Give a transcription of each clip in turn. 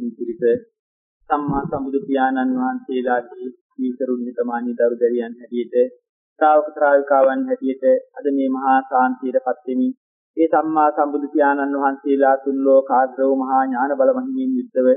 පිළිපිරිස සම්මා සම්බුදු පියාණන් වහන්සේලාගේ සීකරුන් නිතමානී දරුදරියන් හැටියට ශ්‍රාවක ශ්‍රාවිකාවන් හැටියට අද මේ මහා ශාන්තියටපත් වෙමින් ඒ සම්මා සම්බුදු පියාණන් වහන්සේලා තුන් ලෝකාග්‍ර වූ මහා ඥාන බල මහිමින් යුක්තව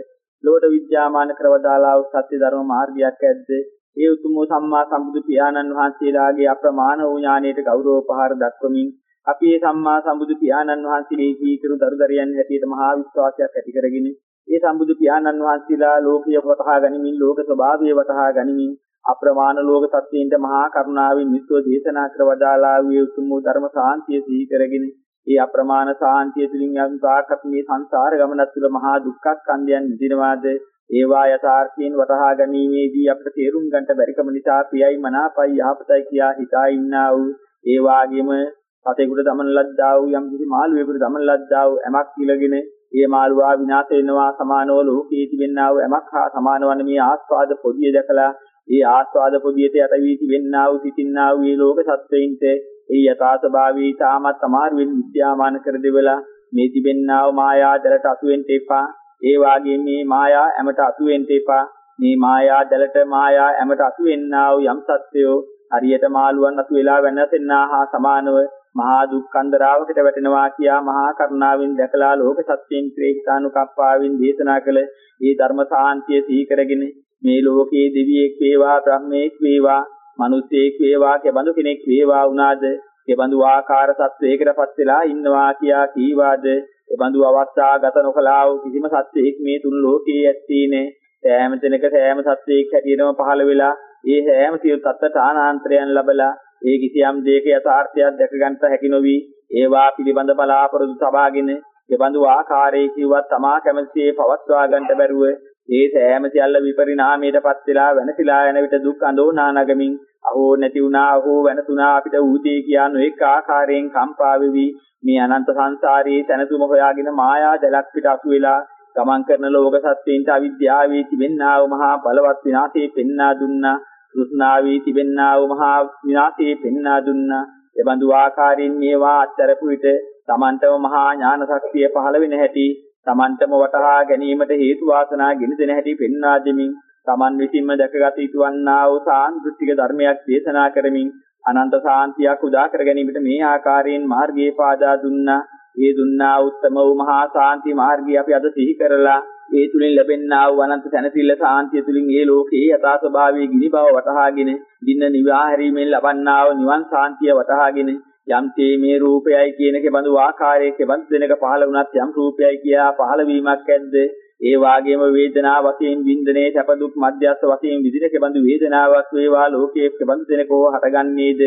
ලෝක විද්‍යාමාන කරවදාලා වූ සත්‍ය ධර්ම මාර්ගයක් ඇද්ද? ඒ උතුම් සම්මා සම්බුදු පියාණන් වහන්සේලාගේ අප්‍රමාණ වූ ඥානයට ගෞරව පහර දක්වමින් අපි මේ සම්මා සම්බුදු පියාණන් වහන්සේගේ සීකරු දරුදරියන් හැටියට මහා විශ්වාසයක් ඇති කරගෙන ඒ සම්බුදු පියාණන් වහන්සේලා ලෝකීය වටහා ගනිමින් ලෝක ස්වභාවය වටහා ගනිමින් අප්‍රමාණ ලෝක සත්‍යයෙන්ද මහා කරුණාවෙන් නිස්ව දේශනා කර වදාලා වූ උතුම් ධර්ම සාන්තිය සිහි කරගෙන ඒ අප්‍රමාණ සාන්තිය තුලින් යම් තාකත් මේ සංසාර ගමනත් තුළ මහා දුක්ඛ ස්කන්ධයන් විඳිනවාද? ඒවා යථාර්ථයෙන් වටහා ගැනීමේදී අපට තේරුම් ගන්නට බැරිකම නිසා ප්‍රියයි මනාපයි යහපතයි කියා හිතා ඉන්නා වූ ඒ වාගේම සතේකට දමන ලද්දා වූ යම් කිසි මාළුවෙකුට දමන ලද්දා වූ ඇමක් ඉලගෙන ඒ මාළුවා විනාශ වෙනවා සමානව ලෝකයේ තිබෙන්නා වූ යමක් හා සමානවන මේ ආස්වාද පොදිය දැකලා ඒ ආස්වාද පොදියට යට වී තිබෙන්නා වූ සිටින්නා වූ මේ ලෝක සත්වයින්ට ඒ යථා ස්වභාවී තාමත් අමාරුවෙන් විද්‍යාමාන කර දෙවලා මේ තිබෙන්නා වූ මායා දලට අසු වෙන්න එපා. ඒ වාගේ මේ මායා ඇමට අසු වෙන්න එපා. මේ මායා දලට මායා ඇමට අසු වෙන්නා වූ යම් සත්වයෝ හරියට මාළුවන් අසු වෙලා වෙනසෙන්නා හා සමානව මහා දුක්ඛන්දරාවකට වැටෙනවා කියා මහා කරුණාවෙන් දැකලා ලෝක සත්‍යයෙන් ක්‍රේෂ්ඨානුකම්පාවෙන් දේශනා කළ මේ ධර්ම සාන්තිය සිහි කරගෙන මේ ලෝකයේ දෙවියෙක් වේවා බ්‍රහ්මයෙක් වේවා මිනිසෙක් වේවා කෙබඳු කෙනෙක් වේවා වුණාද? කෙබඳු ආකාර සත්වයකටපත් වෙලා ඉන්නවා කියා කීවාද? එබඳු අවස්ථාගත නොකලා වූ කිසිම සත්වයක් මේ තුන් ලෝකයේ ඇත්තේ නැහැ සෑම තැනක සෑම සත්වයක් හැටියටම පහළ වෙලා ඒ සෑම සියලු තත්ත්ව තානාන්තරයන් ලැබලා ඒ කිසියම් දෙයක යථාර්ථයක් දැක ගන්නට හැකි නොවි ඒවා පිළිබඳ බලාපොරොත්තු සබාගෙන දෙබඳු ආකාරයේ කිව්වත් තමා කැමැතිසේ පවත්වා ගන්නට බැරුව ඒ සෑම සියල්ල විපරිණාමයටපත් වෙලා වෙනසිලා යන විට දුක් අඳෝනා නගමින් අහෝ නැති වුණා අහෝ වෙනසුණා අපිට ඌදී කියන එක් ආකාරයෙන් කම්පා වෙවි. මේ අනන්ත සංසාරයේ සැනසුම හොයාගෙන මායා දැලක් පිට අසු වෙලා ගමන් කරන ලෝක සත්‍යයන්ට අවිද්‍යාවේ තිබෙන්නා වූ මහා බලවත් විනාශේ පෙන්වා දුන්නා. තෘෂ්ණාවී තිබෙන්නා වූ මහා විනාශයේ පෙන්වා දුන්නා. එබඳු ආකාරයෙන් මේවා අත්තරපු විට තමන්ටම මහා ඥාන ශක්තිය පහළ වෙන හැටි තමන්ටම වටහා ගැනීමට හේතු වාසනා ගෙන දෙන හැටි පෙන්වා දෙමින් තමන් විසින්ම දැකගත යුතු වන්නා වූ සාන්දෘෂ්ටික ධර්මයක් දේශනා කරමින් අනන්ත සාන්තියක් උදා කර ගැනීමට මේ ආකාරයෙන් මාර්ගයේ පාදා දුන්නා. ඒ දුන්නා උත්තම වූ මහා සාන්ති මාර්ගය අපි අද සිහි කරලා ඒ තුලින් ලැබෙනා වූ අනන්ත සැනසෙල්ල සාන්තිය තුලින් ඒ ලෝකයේ යථා ස්වභාවයේ ගිනි බව වටහාගෙන දින්න නිවා හැරීමෙන් ලබන්නා වූ නිවන් සාන්තිය වටහාගෙන යම් තේ මේ රූපයයි කියන කෙබඳු ආකාරයක කෙබඳු දෙනක පහළ වුණත් යම් රූපයයි කියා පහළ වීමක් ඇද්ද? ඒ වාගේම වේදනා වශයෙන් වින්දනයේ සැප දුක් මධ්‍යස්ථ වශයෙන් විදින කෙබඳු වේදනාවක් වේවා ලෝකයේ කෙබඳු දෙනකෝ හටගන්නේද?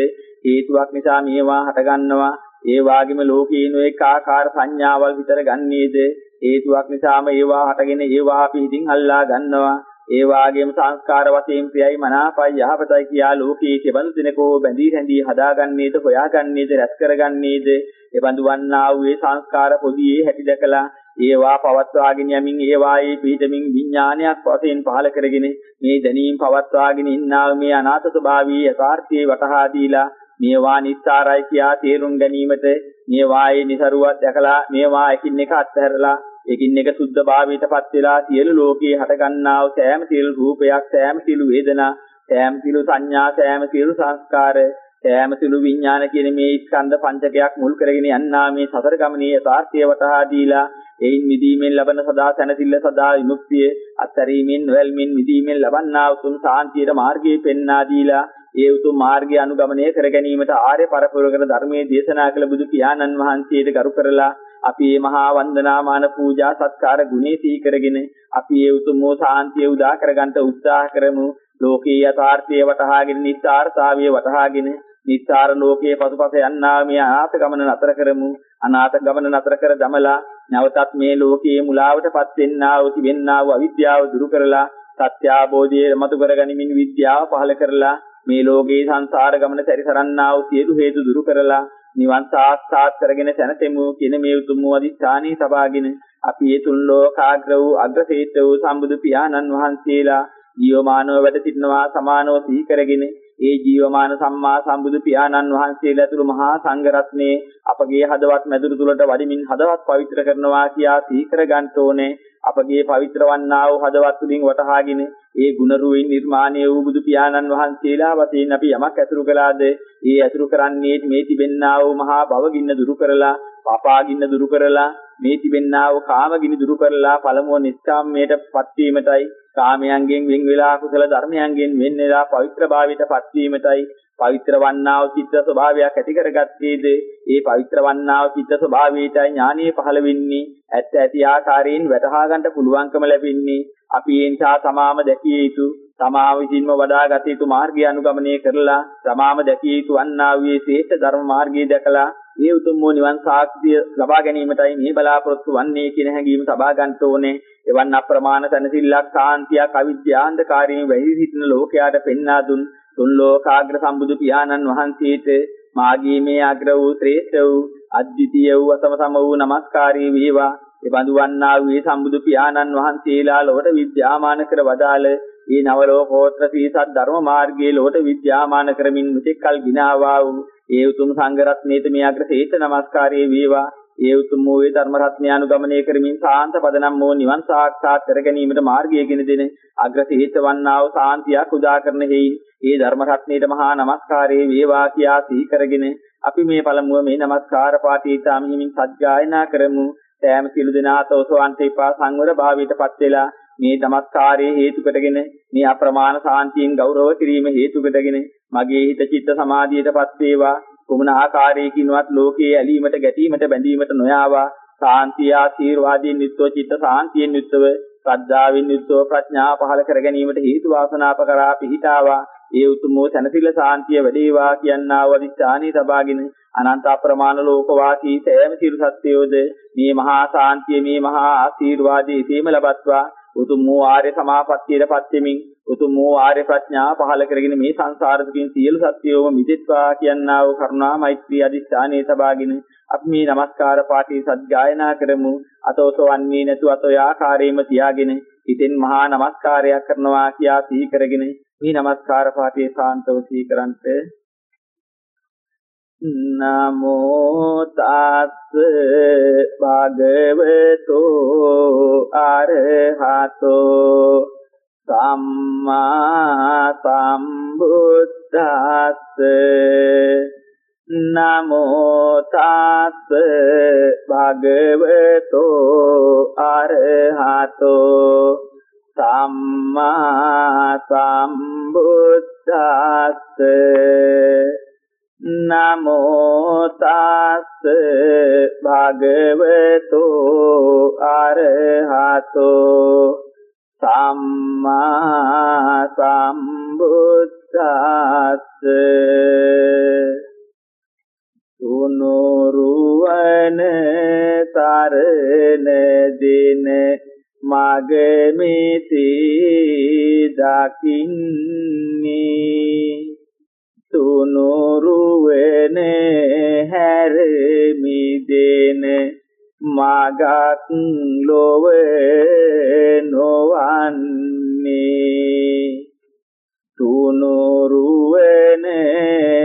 හේතුවක් නිසා මේවා හටගන්නවා. ඒ වාගේම ලෝකීන එක් ආකාර සංඥාවල් විතර ගන්නේද? හේතුවක් නිසාම ඒවා හටගෙන ඒවා අපි ඉතින් අල්ලා ගන්නවා. ඒ වාගේම සංස්කාර වශයෙන් ප්‍රියයි මනාපයි යහපතයි කියා ලෝකයේ කෙබඳු දිනකෝ බැඳී රැඳී හදාගන්නේද හොයාගන්නේද රැස් කරගන්නේද? එබඳු වන්නා වූ සංස්කාර පොදියේ හැටි දැකලා ඒවා පවත්වාගෙන යමින් ඒවායේ පිහිටමින් විඥානයක් වශයෙන් පහල කරගෙන මේ දැනීම් පවත්වාගෙන ඉන්නා මේ අනාථ ස්වභාවී යථාර්ථයේ වටහා දීලා මේවා නිස්සාරයි කියා තේරුම් ගැනීමට මේවායේ નિසරුවක් දැකලා මේවා එකින් එක අත්හැරලා එකින් එක සුද්ධ භාවයටපත් වෙලා සියලු ලෝකේ හටගන්නා වූ සෑම සියලු රූපයක් සෑම සියලු වේදනා සෑම සියලු සංඥා සෑම සියලු සංස්කාර සෑම සියලු විඥාන කියන මේ ස්කන්ධ පංචකයක් මුල් කරගෙන යන්නා මේ සතර ගමනේ යථාර්ථය වටහා දීලා එයින් මිදීමෙන් ලබන සදා සැනසෙල්ල සදා විමුක්තිය අත්හැරීමෙන් නොවැල්මින් මිදීමෙන් ලබන්නා උතුම් සාන්තියට මාර්ගය පෙන්වා දීලා ඒ උතුම් මාර්ගය අනුගමනය කර ගැනීමට ආර්ය පරපුරකට ධර්මයේ දේශනා කළ බුදු පියාණන් වහන්සේට ගරු කරලා අපි මේ මහා වන්දනාමාන පූජා සත්කාර ගුණේ සී කරගෙන අපි මේ උතුම් වූ සාන්තිය උදා කරගන්න උත්සාහ කරමු. ලෝකේ යථාර්ථය වටහාගෙන නිස්සාරතාවය වටහාගෙන නිස්සාර ලෝකයේ පසුපස යන්නා මේ අනාථ ගමන නතර කරමු. අනාථ ගමන නතර කර දමලා නැවතත් මේ ලෝකයේ මුලාවටපත් වෙන්නා වූ තිබෙන්නා වූ අවිද්‍යාව දුරු කරලා සත්‍ය අවබෝධය මතු කරගනිමින් විද්‍යාව පහල කරලා මේ ලෝකේ සංසාර ගමන සැරිසරන්නා වූ සියලු හේතු දුරු කරලා නිවන් සාක්ෂාත් කරගෙන සැනසෙමු කියන මේ උතුම් වූ අදිස්ථානයේ සබාගෙන අපි ඒ තුන් ලෝකාග්‍ර වූ අග්‍රසේත වූ සම්බුදු පියාණන් වහන්සේලා ජීවමානව වැඩ සිටිනවා සමානව සිහි කරගෙන ඒ ජීවමාන සම්මා සම්බුදු පියාණන් වහන්සේලා ඇතුළු මහා සංඝ රත්නයේ අපගේ හදවත් මැදුරු තුලට වඩිමින් හදවත් පවිත්‍ර කරනවා කියා සිහි කර ගන්න ඕනේ. අපගේ පවිත්‍ර වන්නා වූ හදවත් තුලින් වටහාගෙන ඒ ගුණ රුවින් නිර්මාණය වූ බුදු පියාණන් වහන්සේලා වශයෙන් අපි යමක් ඇසුරු කළාද? ඒ ඇසුරු කරන්නේ මේ තිබෙන්නා වූ මහා භවගින්න දුරු කරලා පාපාගින්න දුරු කරලා මේ තිබෙන්නා වූ කාමගිනි දුරු කරලා පළමුව නිස්කාමයටපත් වීමටයි කාමයන්ගෙන් වෙන් වෙලා කුසල ධර්මයන්ගෙන් වෙන් වෙලා පවිත්‍රභාවයටපත් වීමටයි පවිත්‍ර වන්නා වූ චිත්ත ස්වභාවයක් ඇති කරගත්තේද? ඒ පවිත්‍ර වන්නා වූ චිත්ත ස්වභාවයටයි ඥානීය පහළ වෙන්නේ. ඇත්ත ඇති ආකාරයෙන් වටහා ගන්න පුළුවන්කම ලැබෙන්නේ. අපි ඒ නිසා තමාම දැකිය යුතු තමා විසින්ම වඩාගත යුතු මාර්ගය අනුගමනය කරලා තමාම දැකිය යුතු වන්නා වූ ශ්‍රේෂ්ඨ ධර්ම මාර්ගය දැකලා මේ උතුම් වූ නිවන් සාක්ෂිය ලබා ගැනීමටයි මේ බලාපොරොත්තු වන්නේ කියන හැඟීම සබා ගන්න ඕනේ. එවන් අප්‍රමාණ තනසිල්ලක් සාන්තියක් අවිද්‍යාන්ධකාරයෙන් වැහි සිටින ලෝකයාට පෙන්වා දුන් තුන් ලෝකාග්‍ර සම්බුදු පියාණන් වහන්සේට මාගේ මේ අග්‍ර වූ ශ්‍රේෂ්ඨ වූ අද්විතීය වූ අසම සම වූ নমස්කාරී වේවා. එබඳු වන්නා වූ සම්බුදු පියාණන් වහන්සේලා ලොවට විද්‍යාමාන කර වදාළ මේ නව ලෝකෝත්තර සීසත් ධර්ම මාර්ගයේ ලොවට විද්‍යාමාන කරමින් මෙතෙක් කල් ගිනාවා වූ ඒ උතුම් සංඝ රත්නයේ මේ අග්‍ර ශ්‍රේෂ්ඨ নমස්කාරී වේවා. ඒ උතුම් වූ ධර්ම රත්නය අනුගමනය කරමින් සාන්ත පදනම් වූ නිවන් සාක්ෂාත් කර ගැනීමට මාර්ගය ගෙන දෙන අග්‍ර ශ්‍රේෂ්ඨ වන්නා වූ සාන්තියක් උදා කරන හේයි ඒ ධර්ම රත්නයට මහා නමස්කාරයේ වේවා කියා සිහි කරගෙන අපි මේ පළමුව මේ නමස්කාර පාඨී සාමිහිමින් සත්‍යයනා කරමු. සෑම සිළු දෙනාත ඔසවන්ට එපා සංවර භාවයටපත් වෙලා මේ නමස්කාරයේ හේතු කොටගෙන මේ අප්‍රමාණ සාන්තියෙන් ගෞරව කිරීම හේතු කොටගෙන මගේ හිත චිත්ත සමාධියටපත් වේවා. කුමන ආකාරයකින්වත් ලෝකයේ ඇලීමට ගැටීමට බැඳීමට නොයාවා. සාන්තිය ආශීර්වාදයෙන් යුක්තව චිත්ත සාන්තියෙන් යුක්තව ශ්‍රද්ධාවෙන් යුක්තව ප්‍රඥා පහල කර ගැනීමට හේතු වාසනාප කරා පිහිටාවා. ඒ උතුමෝ තනසිල සාන්තිය වැඩේවා කියනා වදිස්ථානයේ සබාගෙන අනන්ත අප්‍රමාණ ලෝක වාසී සෑම සිරු සත්‍යයෝද මේ මහා සාන්තිය මේ මහා ආශිර්වාදයේ සීම ලබත්වා උතුම් වූ ආර්ය සමාපත්තියටපත් වෙමින් උතුම් වූ ආර්ය ප්‍රඥා පහළ කරගෙන මේ සංසාර දුකින් සියලු සත්‍යයෝම මිදෙත්වා කියනා වූ කරුණා මෛත්‍රී අධිෂ්ඨානයේ සබාගෙන අපි මේ নমස්කාර පාඨී සද්ගායනා කරමු. අතෝසෝ අන්නේ නැතු අතෝ ආකාරයෙන්ම තියාගෙන හිතෙන් මහා নমස්කාරයක් කරනවා කියා සිහි කරගෙන මේ নমස්කාර පාඨයේ සාන්තව සිහි කරන්ට නමෝ තස් භගවතෝ අරහතෝ සම්මා සම්බුද්දස්ස. නමෝ තස් භගවතෝ අරහතෝ සම්මා සම්බුද්දස්ස නමෝ තස් භගවතෝ අරහතෝ සම්මා සම්බුද්දස්ස. තුනුරුවන තරණ දින මගමිති දකින්නේ. තුනුරුවෙන හැර මිදෙන මගක් ලොව නොවන්නේ. තුනුරුවෙන බැති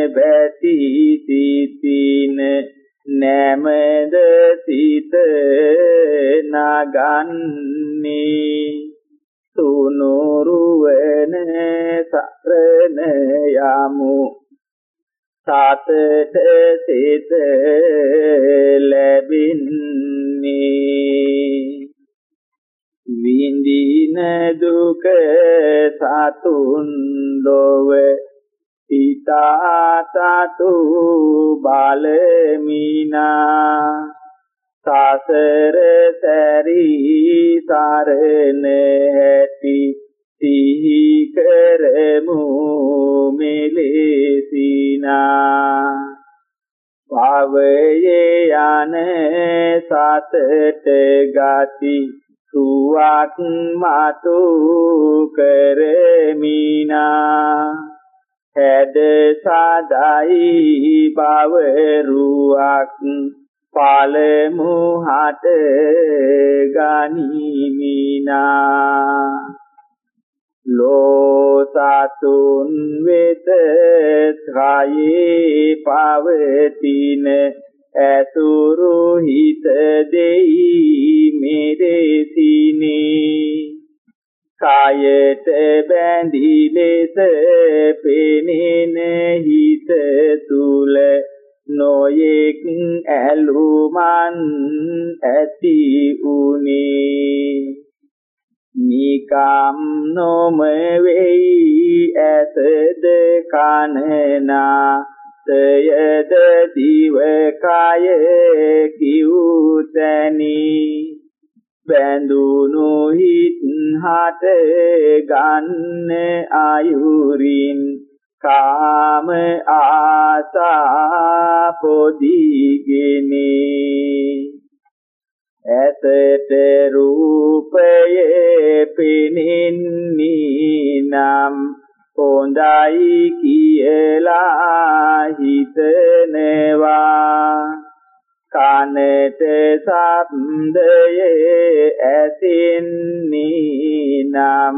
සතු බලමිනා සසර සැරී සරණ ඇති සිහි කරමු මෙලෙසිනා. භවයේ යන සතට ගති සුවක් මතු කරමිනා. හැද සදායි බවරුවක්. පළමු හට ගනිමිනා. ලෝසතුන් වෙත ත්‍රායේ පවතින ඇසුරු හිත දෙයි මෙරෙසිනේ. කායයට බැඳි ලෙස පෙනෙන හිත තුල නොයෙක් ඇලුමන් ඇති උනේ. නිකම් නොම වෙයි ඇසද කනනා සයද දිව කය කිව්තනි බැඳුණු හිත් හට ගන්න ආයුරින් කාම ආසා පොදිගිනි. ඇසට රූපයේ පිනින්නී නම් හොඳයි කියලා හිතනවා. කනට ශබ්දයේ ඇසෙන්නේ නම්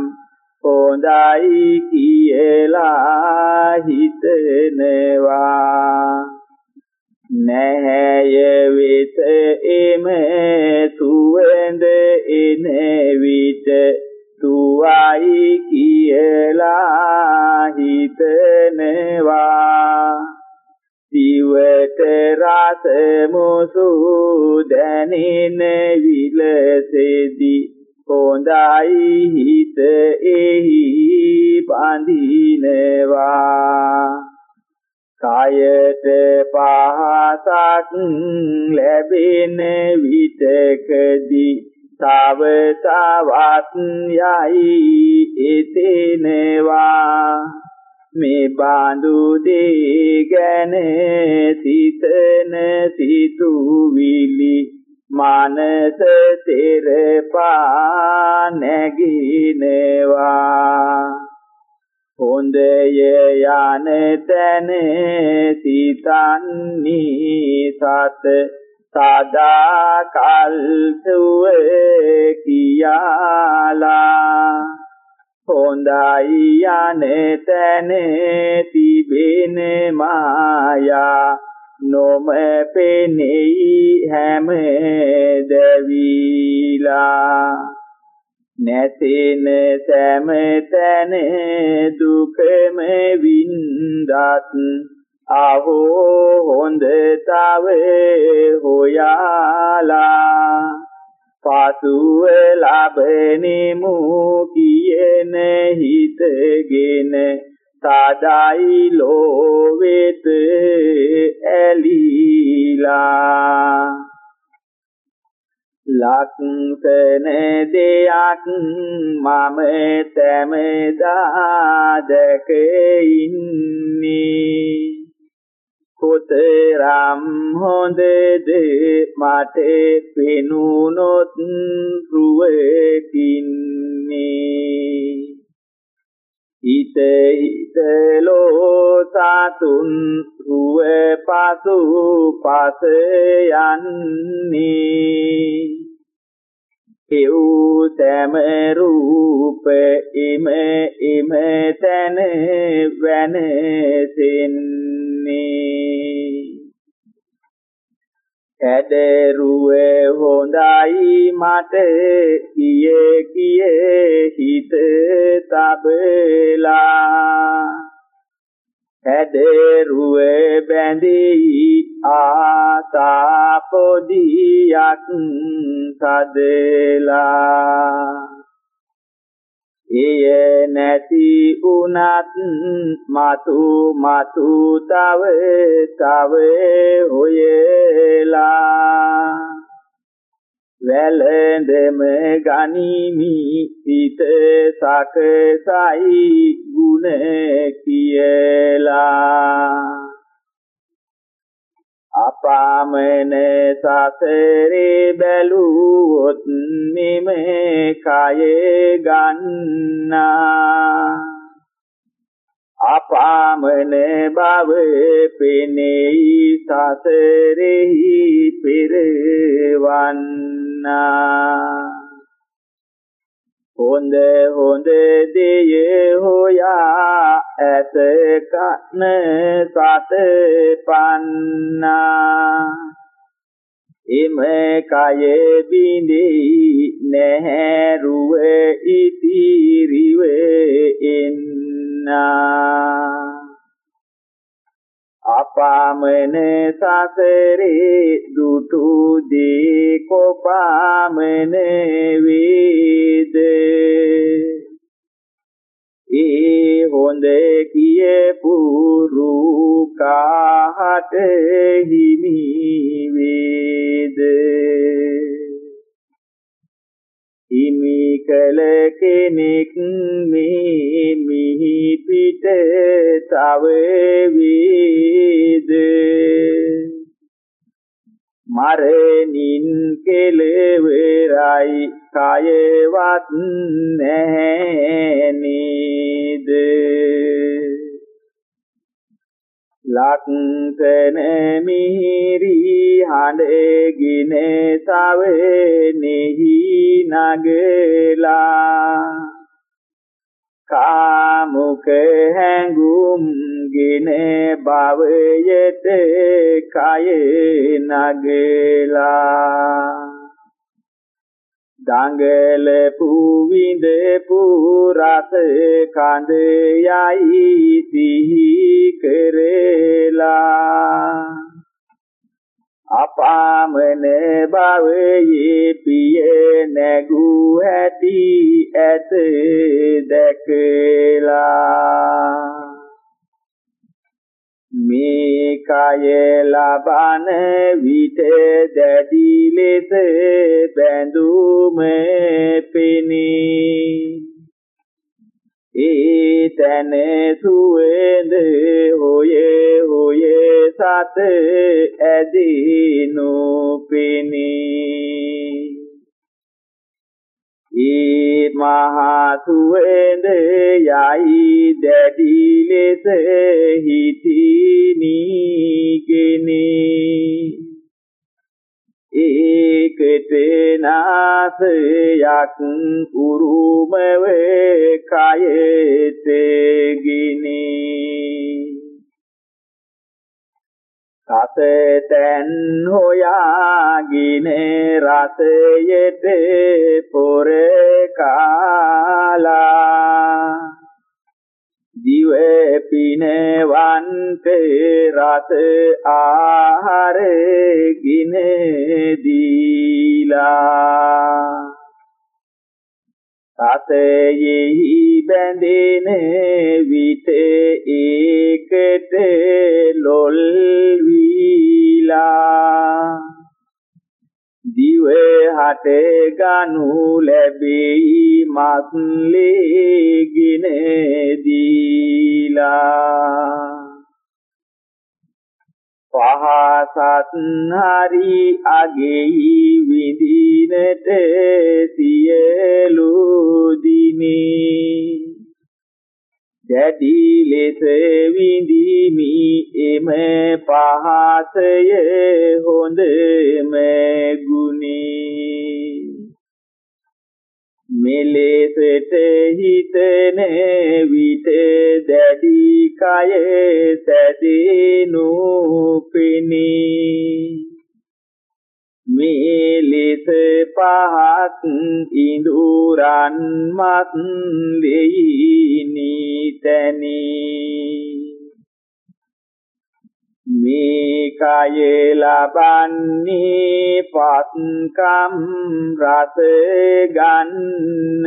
හොඳයි කියලා හිතනවා. නැහැය වෙත එම සුවඳ එන විට සුවයි කියලා හිතනවා. දිවට රස මුසු දැනෙන විලසෙදි හොඳයි හිත එහි බඳිනවා. කායත පහසක් ලැබෙන විටකදී තව තවත් යයි එතෙනවා. මේ බඳු දේ ගැන සිතන සිතුවිලි මානස තෙරපා නැගිනවා. හොඳය යන තැන සිතන්නේ සත සදා කල් සුවේ කියාලා. හොඳයි යන්නේ තැන තිබෙන මායා. නොම පෙනෙයි හැම දෙවිලා. නැතින සෑම තැන දුකම වින්දත්. ආහෝ හොඳ තව හොයාලා. පසුව ලබනෙමු කියන හිතගෙන සාදයි ලෝවෙත ඇලීලා. ලක්ෂණ දෙයක් මම තැමදා දැක ඉන්නේ. කොතරම් හොඳද මට පෙනුනොත් රුවකින්නේ හිත හිතලෝ සතුන් රුව පසු පස යන්නේ. එව් සෑම රූප එම එම තන වෙනසෙන්නේ ඇදරුවේ හොඳයි මට කියේ කියේ හිත තබලා. ඇදරුවේ බැඳී ආසා පොදියක් සදලා. එය නැති උනත් මතු මතු තව තව හොයලා වැළඳෙම ගනිමි සිත සකසයි ගුණ කියලා. අපාමන සසරේ බැලුවොත් නිමේ කයේ ගන්නා. අපාමන බව පෙනෙයි සසරෙහි පෙරවන්නා. හොඳ හොඳ දෙය හොයා ඇත කන සත පන්නා. එම කය බිඳෙයි නැහැ රුව ඉතිරිව එන්නා අපාමන සසරේ දුටු දේ කොපාමන වේද. ඒ හොඳ කියපු රූකාහට හිමි වේද? හිමි කල කෙනෙක් මේ මිහි පිට තව වේද? මරණින් කෙලවරයි. කයවත් නැහැ නේද ලක්කන මිහිරි හඬගෙන තව nehi නගලා කාමුක හැඟුම්ගෙන භවයට කය නගලා. දඟල පුවිඳ පුරත කඳ යයි සිහි කරලා. අපාමන භවයේ පිය නැගු ඇති ඇත දැකලා. මේ කය ලබන විට දැඩි ලෙස බැඳුම පිනී. ඒ තන සුවඳ හොය හොය සත ඇදිනු පිනී ඒ මහා සුවඳ යයි දැඩි ලෙස හිතිනීගෙන ඒකට නාසයක් උරුමව කයෙත ගිනී. සතෙන් හොයාගෙන රසයට පොර කාලා. දිව පිනවන්ත රස ආහාර ගින දීලා සතයෙහි බැඳෙන විට ඒකට ලොල් වීලා. දිව හට ගනු ලැබෙයි මත්ලේගෙන දීලා පහසත් හරි අගෙහි විඳිනට සියලු දිනේ. දැඩි ලෙස විඳිමි. එම පහසය හොඳම ගුණේ. මෙලෙසට හිතන විට දැඩි කය සැදෙනු පෙනී මේ ලෙස පහත් ඉඳුරන් මත් වෙයි නීතනී මේ කය ලබන්නේ පත්කම් රස ගන්න.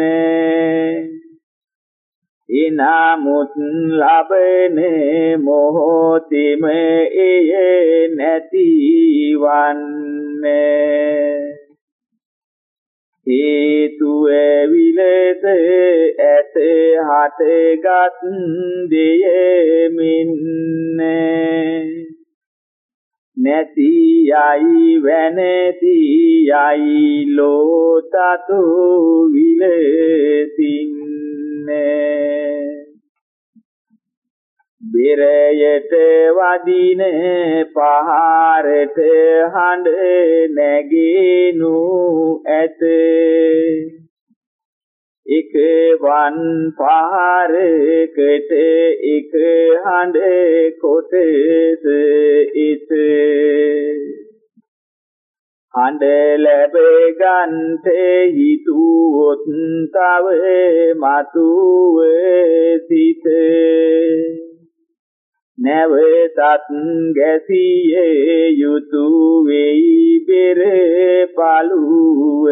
ඉනමුත් ලබන මොහොතෙම එය නැතිවන්නේ. හේතු ඇවිලත ඇත හටගත් දෙයමින් නැති යයි වැනති යයි ලෝතතු විලසින්නේ බෙරයට වදින පහරට හඬ නැගිනු ඇත. එක වන් පහරකට එක හඬ කොටස ඉත. හඬ ලැබ ගන්ට හිතුවොත් තව මතුව සිත නැවතත් ගැසියේ යුතු වෙයි පෙර පළුව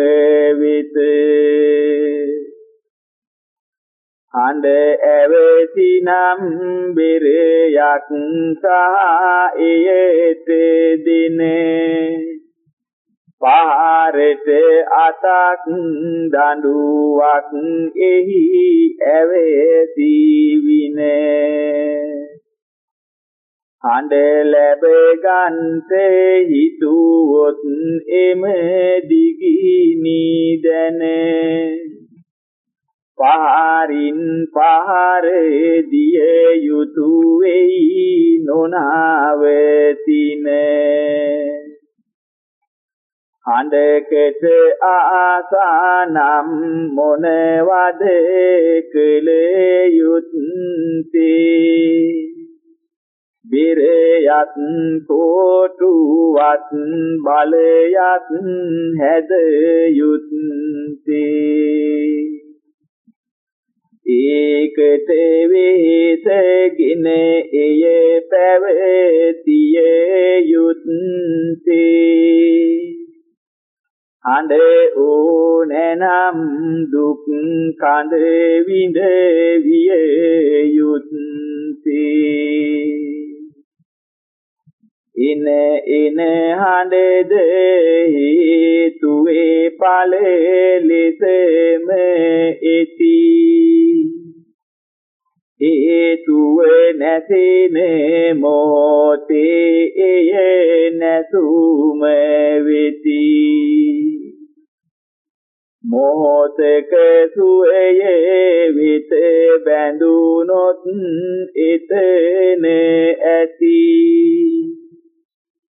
වෙත. හඬ ඇවසිනම් බෙරයක් සහ එයට දිනේ. පහරට අතක් දඬුවක් එහි ඇවේසි විනේ හඬ ලැබ ගන්ත හිතුවොත් එම දිගිනි දැන පහරින් පහර දිය යුතු වෙයි නොනවතිනේ. හඬකට ආසනම් මොනවද කළ යුත්තේ බිරයත් කෝටුවත් බලයත් හැද යුත්තේ ඒකට වේසගෙන එය පැවතිය යුත්තේ හඬ ඕනනම් දුක් කඳ විඳ විය යුත්තේ ඉන ඉන හඬද හේතුවේ ඵල ලෙසම එති. හේතුව නැසින මොතේ එය නැසුම වෙති. මොහොතක සුවයේ විත බැඳුනොත් එතන ඇති.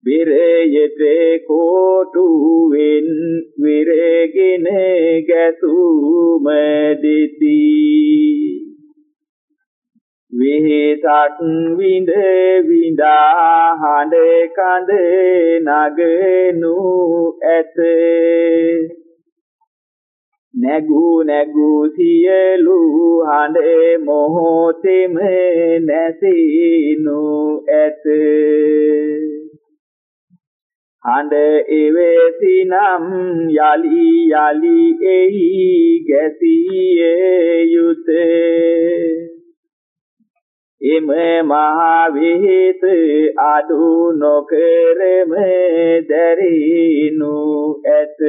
විරයත කෝටුවෙන් විරගෙන ගැසුම දෙති විහිසක් විඳ විඳා හඬ කඳ නගනු ඇත. නැගු නැගු සියලු හඬ මොහොතෙම නැසිනු ඇත. හඬ එවෙසිනම් යලි යලි එහි ගැසියේ යුතේ. එම මහා විහිත අඩු නොකරම දැරිනු ඇත.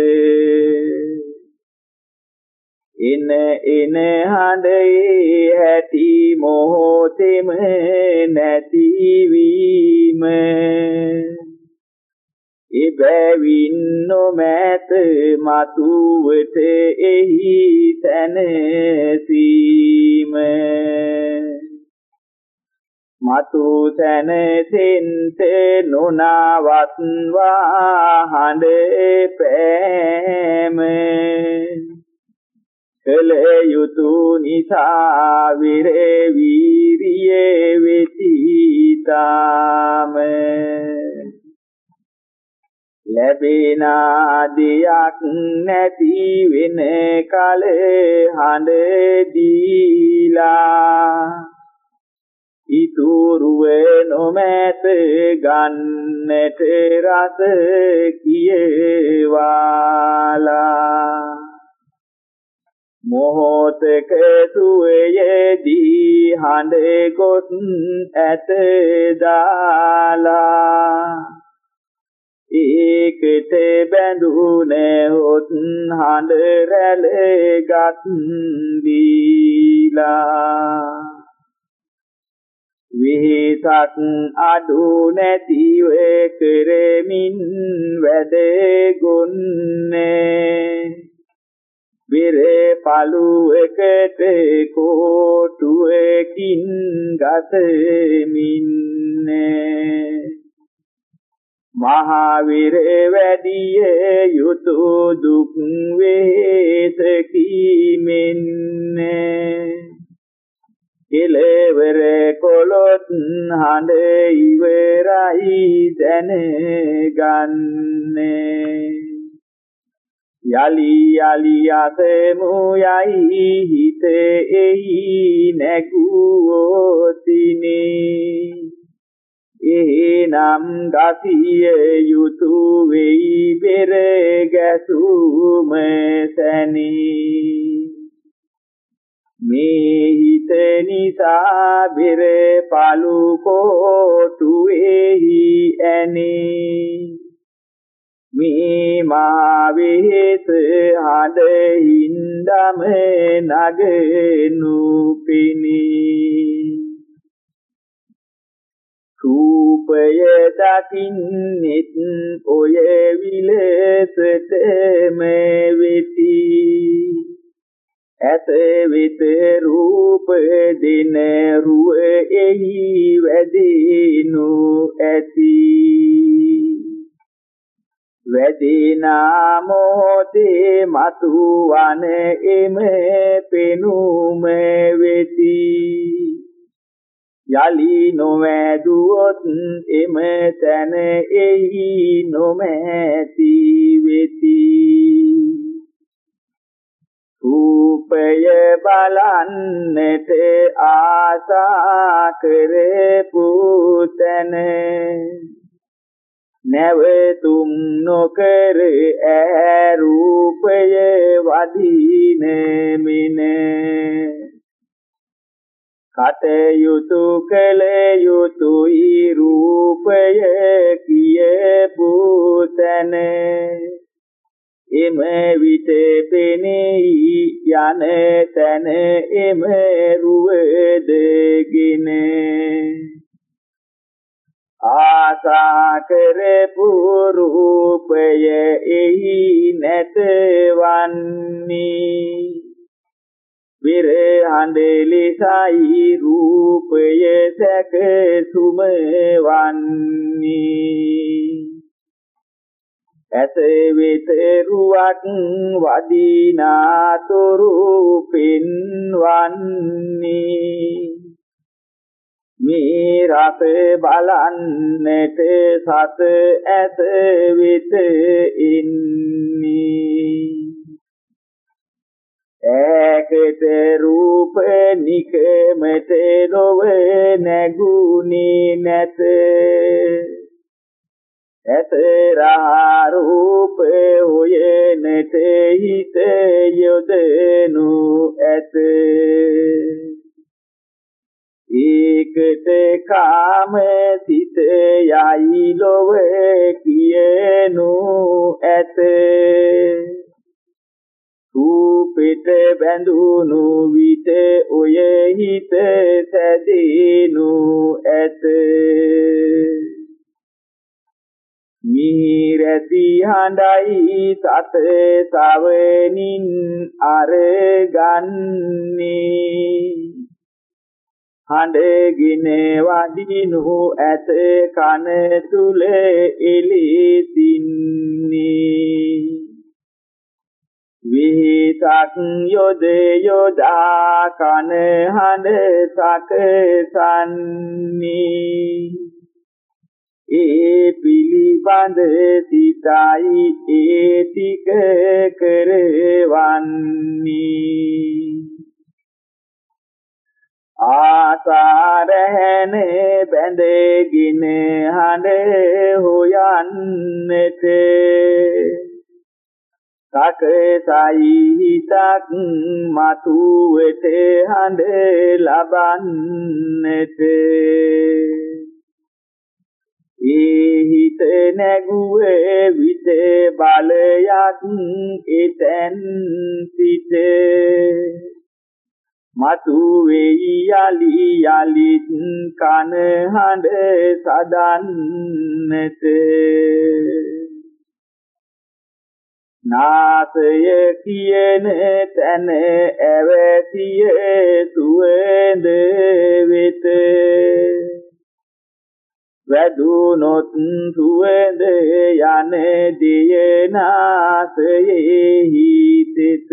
ඉන ඉන හඬේ හැටි මොහොතෙම නැති වීම. ඉබැවින් නොමැත මතුවට එහි තනසීම මතු තනසෙන්ත නොනවත්වා හඬ පෑම. කළ යුතු නිසා විරේ වීරියේ වෙතිතාම ලැබෙන දියක් නැති වෙන කල හඬ දීලා ඉතුරුව නොමැත ගන්නට රස කියවාලා. මොහොතක සුවයේදී හඬ ගොත් ඇත දාලා. ඒකට බැඳුනේ හොත් හඬ රැළ ගත් දීලා. විහිසක් අඩු නැතිව කරමින් වැඩ ගොන්නේ. බෙරේ පළුවකට කෝටුවකින් ගතමින්නේ. මහාවිර වැඩිය යුතු දුක් වේසකීමෙන්නේ කෙලවර කොලොත් හඬ ඉවරයි දැනගන්නේ. යලි යලි අසමු යයි හිත එහි නැගුවෝතිනේ එනම් ගතිය යුතු වෙයි බෙර ගැසුම සැනී මේ හිත නිසා බෙර පලු කොටු එහි ඇනේ. මේ මා වෙහෙස හදින්දම නගනු පිනී රූපය දකින්නෙත් ඔය විලසතම වෙති ඇත විත රූප දින රුව එහි වැඩිනු ඇති. වැදිනා මොහොතේ මතු වන එම පෙනුම වෙති. යලි නොවැදුවොත් එම තන එහි නොමැති වෙති. රූපය බලන්නට ආසා කරපු තැන නැවතුම් නොකර ඈ රූපය වදීන මින. කටයුතු කළ යුතුයි රූපය කියපු තැන. එම විට පෙනෙයි යන තැන එම රුවදගෙන. ආසා කරපු රූපය එහි නැතවන්නේ. විරහඬලිසයි රූපය සැකසුම වන්නේ ඇස වෙත රුවක් වදිනාතුරු පින්වන්නේ මේ රස බලන්නට සත ඇස විත ඉන්නී. ඈකට රූප නිකමට නොව නැගුණේ නැත. ඇත රා රූප හොයනට හිත යොදනු ඇත. ඒකට කාම සිත යයි ලොව කියනු ඇත. රූපෙට බැඳුණු විට ඔය හිත සැදෙනු ඇත. මීරති හඬයි සත සවනින් අරගන්නේ. හඬගෙන වදිනු ඇත කන තුල එලිතින්නේ විහිතක් යොද යොදා කන හඬ සකසන්නේ ඒ පිළිබඳ සිතයි ඒ ටික කරවන්නේ සකසයි හිතක් මතුවට හඬ ලබන්නට ඒ හිත නැගුවේ විත බලයක් එතෙන් සිට. මතු වෙයි යලි යලිත් කන හඬ සදන්නට නාසය කියන තැන ඇවැසිය සුවඳ වෙත. වැදුනොත් සුවඳ යන දිය නාසයේ හිතෙත.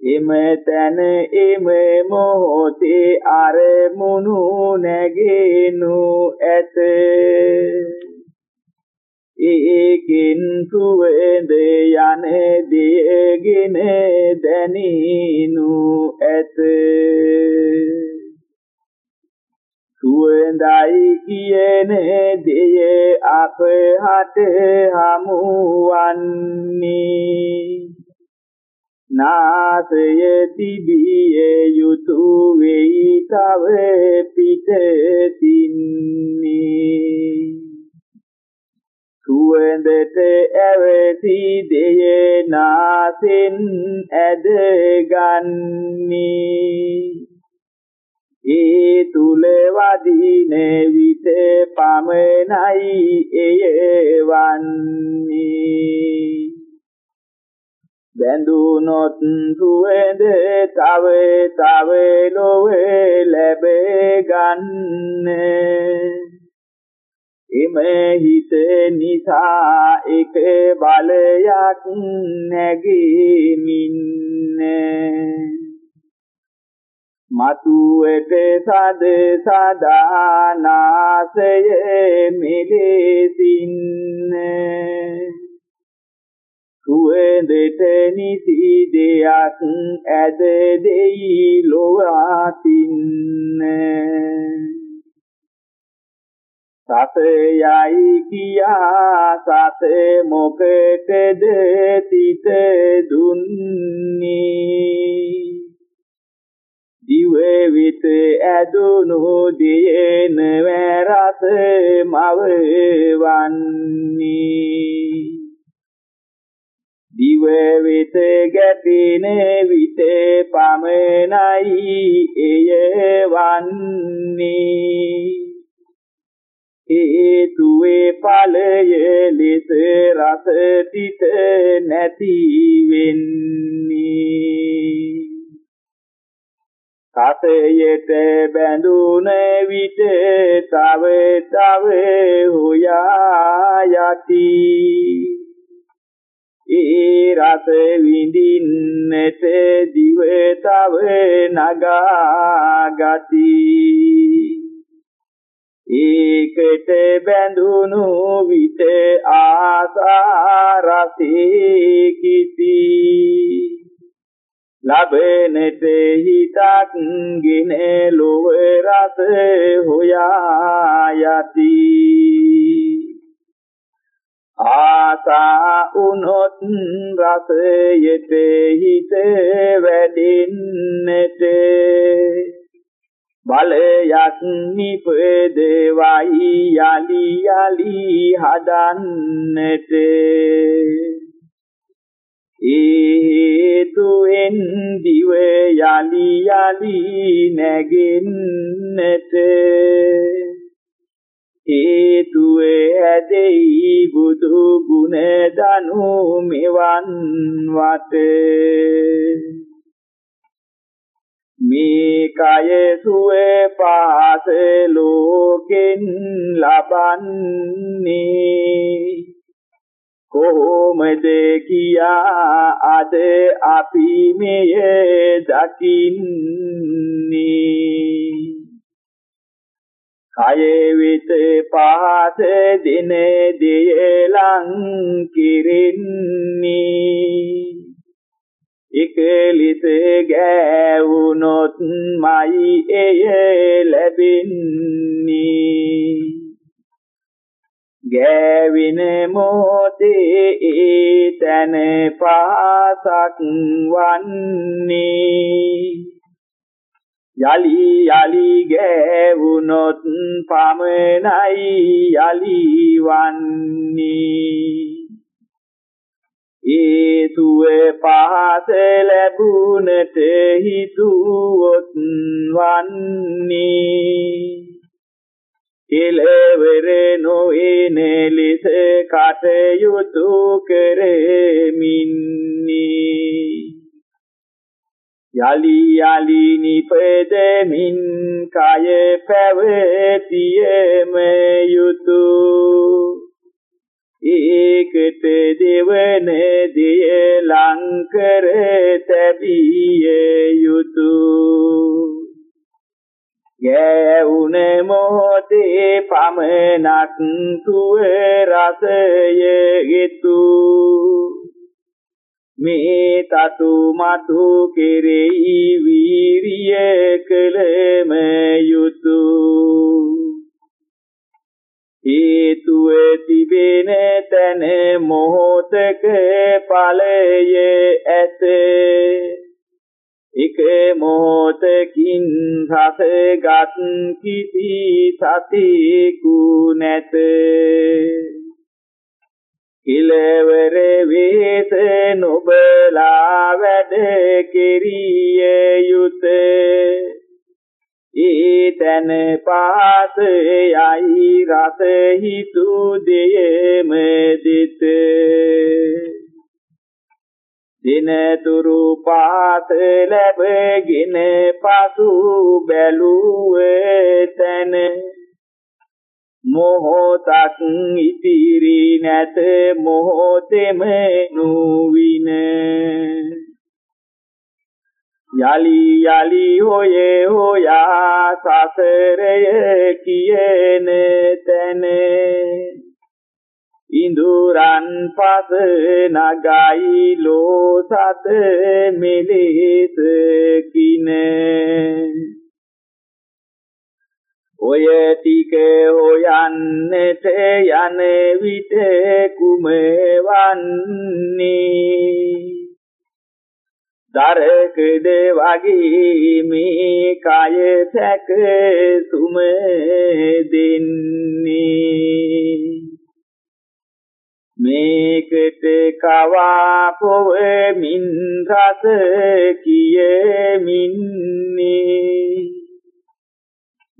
එම තන එම මොහොතේ අරමුණු නැගෙනු ඇත. ඒකින් සුවඳ යන දියගෙන දැනිනු ඇත. සුවඳයි කියන දෙය අපහට හමුවන්නේ. නාසය තිබිය යුතු වෙයි තව පිටතින්නේ සුවඳට ඇවති දෙය නාසෙන් ඇදගන්නේ. ඒ තුල වදින විට පමනයි එය වන්නේ. බැඳුනොත් සුවඳ තව තව ලොව ලැබ ගන්න. එම හිත නිසා එක බලයක් නැගීමින්නේ. මතුවට සද සදානාසය මෙලෙසින්න. සුවඳට නිසි දෙයක් ඇද දෙයි ලොවාතින්න සතයයි කියා සත මොකටද සිත දුන්නේ දිව විත ඇදුණු දියන වැරස මව වන්නේ දිව විත ගැටින විත පමනයි එය වන්නේ. හේතුවේ ඵලය ලෙස රස තිත නැති වෙන්නේ. කසයට බැඳුන විට තව තව හොයා යති ඒ රස විඳින්නට දිව තව නගා ගති. ඒකට බැඳුණු විට ආසා රසේ කිති ලබනට හිතක් ගෙන ලොව රස හොයා යති ආසා උනොත් රසයට හිත වැඩෙන්නට බලයක් නිපදවයි යලි යලි හදන්නට. හේතුෙන් දිව යලි යලි නැගෙන්නට. හේතුවේ ඇදෙයි බුදු ගුණ දනු මෙවන් වට. මේ කය සුවේ පාස ලෝකෙන් ලබන්නේ. කොහොමද කියා අද අපි මෙය දකින්නේ? කය වෙත පහස දින දෙය ලං කිරින්නේ. එකලිත ගෑවුනොත් මයි එය ලැබෙන්නේ. ගෑවින මොතේ ඒ තන පාසක් වන්නේ. යලි යලි ගෑවුනොත් පමනයි යලි වන්නේ. ඒ සුව පහස ලැබුණට හිතුවොත් වන්නේ. කෙලවර නොවන ලෙස කටයුතු කරමින්නේ. යලි යලි නිපදමින් කය පැවතියම යුතු ඒකට දෙවන දෙය ලංකර තැබිය යුතුය ගෑවුන මොහොතේ ගමනක් සුව රසය ගෙතු. මේ තතු මතු කෙරෙහි වීරිය කළම යුතු. හේතුව තිබෙන තැන මොහොතක ඵලය ඇත. එක මොහොතකින් රසගත් කිසි සතිකු නැත. කිලවර වේස නොබලා වැඩ කෙරිය යුතේ. ඊතන පාස යයි රස හිතු දෙයම දිත දිනතුරු පාස ලැබගෙන පසු බැලුවේ තන මොහොතක් ඉතිරි නැත මොහොතෙම නුවින. යලි යලි හොයේ හොයා සසරය කියන තැන. ඉඳුරන් පස නගයි ලෝ සත මෙලෙස කිනේ. ඔය ටික හොයන්නට යන විට කුමවන්නේ? දරකඩ වගේ මේ කය සැක සුම දෙන්නේ. මේකට කවා පොවමින් රස කියමින්නේ.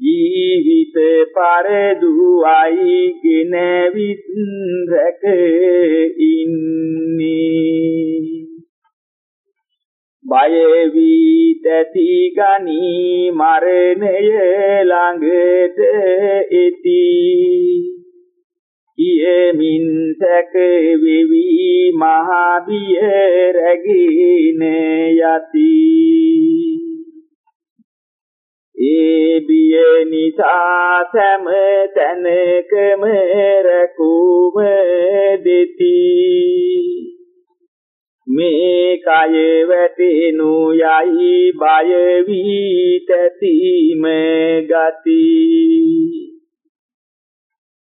ජීවිත පරදුවයි ගෙනවිත් රැක ඉන්නේ. බය වී තැති ගනී මරණය ළඟට එති. කියෙමින් සැක වෙවි මහ බිය රැගෙන යති. ඒ බිය නිසා සෑම තැනකම රැකුම දෙති. මේ කය වැටෙනු යයි බය වී තැතිම ගති.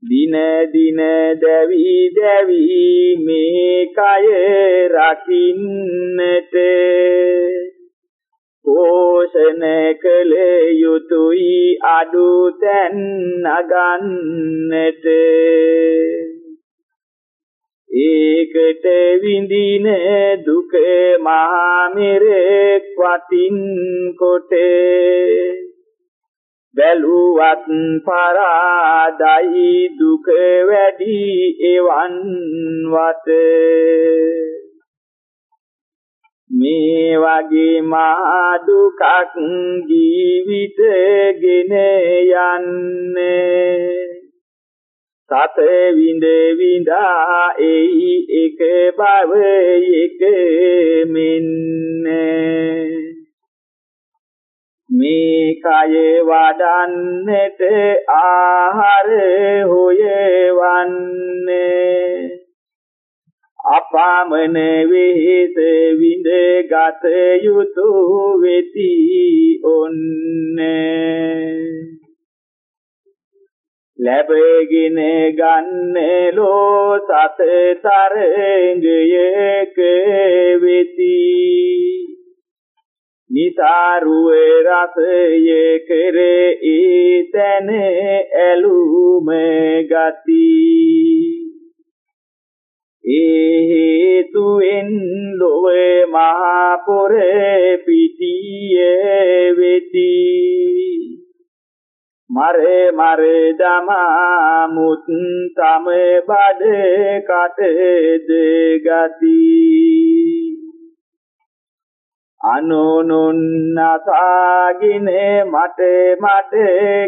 දින දින දැවි දැවි මේ කය රකින්නට. පෝෂණ කළ යුතුයි අඩු තැන් නගන්නට ඒකට විඳින දුක මහා මෙරෙක් වටින් කොට. බැලුවත් පරාදයි දුක වැඩි එවන් වතේ මේ වගේ මහා දුකක් ජීවිතගෙන යන්නේ. සත විඳ විඳා එයි එක බව එක මෙන්නේ. මේ කය වඩන්නට ආහාර හොයවන්නේ. අපාමන වෙහෙස විඳ ගත යුතු වෙති ඔන්නේ. ලැබගෙන ගන්න ලෝ සත තරංගයක වෙති. නිසාරුවේ රසය කර ඊතන ඇලුම ගති. ඒ හේතුෙන් ලොව මහා පොර පිටියේ වෙති. මර මර දමා මුත් තම බඩ කටද ගති අනුනුන් නසාගින මට මට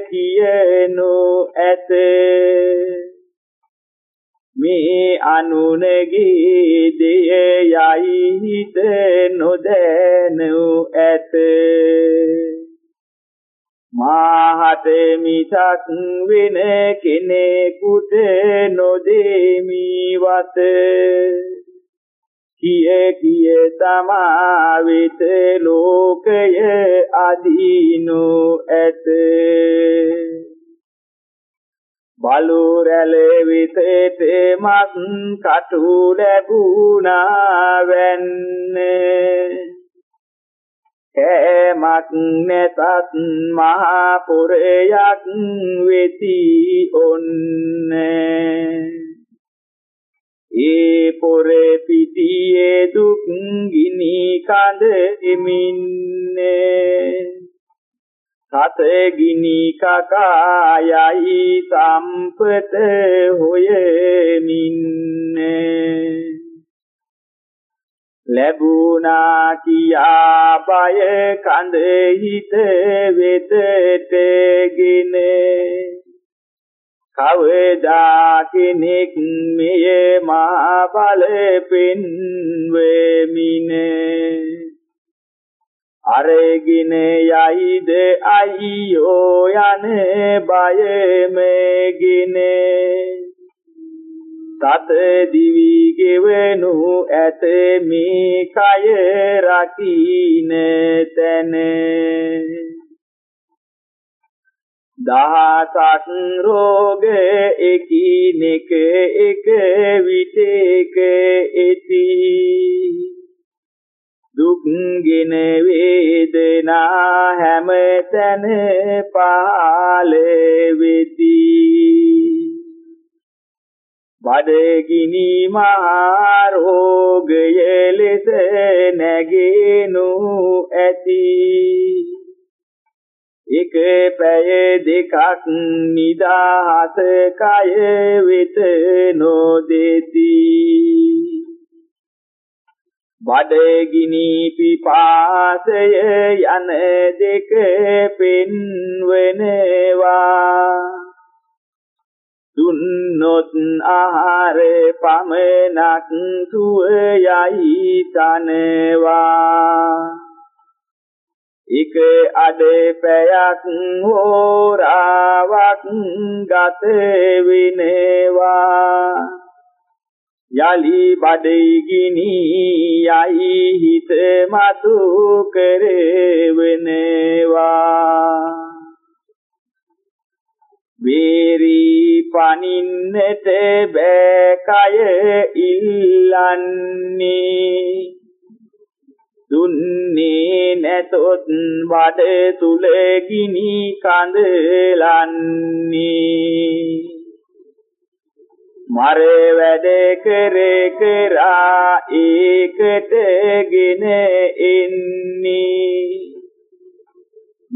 කියනු ඇත. මේ අනුනගේ දෙය යයි හිත නොදැනු ඇත. මාහට මිසක් වෙන කෙනෙකුට නොදෙමි වත. කිය කිය තමා වෙත ලෝකය අදීනු ඇත. බලු රැළ විතේට මත් කටු ලැබුණා වෙන්නේ. කෑමක් නැතත් මහා පුරයක් වෙති ඔන්නේ. ඒ පොරේ පිටියේ දුක් ගිනි කඳ එමින්නේ සත ගිනි කකායයි සම්පත හොයමින්නේ. ලැබුණා කියා බය කඳ හිත වෙතටගෙන. කවදා කෙනෙක් මෙය මා බල පෙන්වෙමිනේ. අරගෙන යයිද අයියෝ යන බය මේගිනේ සත දිවි ගෙවනු ඇත මේ කය රකින්න තැන. දහසක් රෝග එකිනෙක එක විටක ඇති. දුක්ගෙන වේදනා හැම තැන පහළ වෙති. බඩගිනි මහා රෝගය ලෙස නැගිනු ඇති. එක පැය දෙකක් නිදාහත කය වෙත නොදෙති. බඩගිනි පිපාසය යන දෙක පෙන්වනවා. දුන්නොත් ආහාර පමනක් සුවයයි තනවා. එක අඩපැයක් හෝරාවක් ගත විනේවා. යලි බඩේ ගිනි යයි හිත මතු කරවෙනවා වේරි පනින්නට බෑ කය ඉල්ලන්නේ. දුන්නේ නැතොත් බඩ තුල ගිනි කඳලන්නේ. මර වැඩ කර කරා ඒකටගෙන එන්නේ.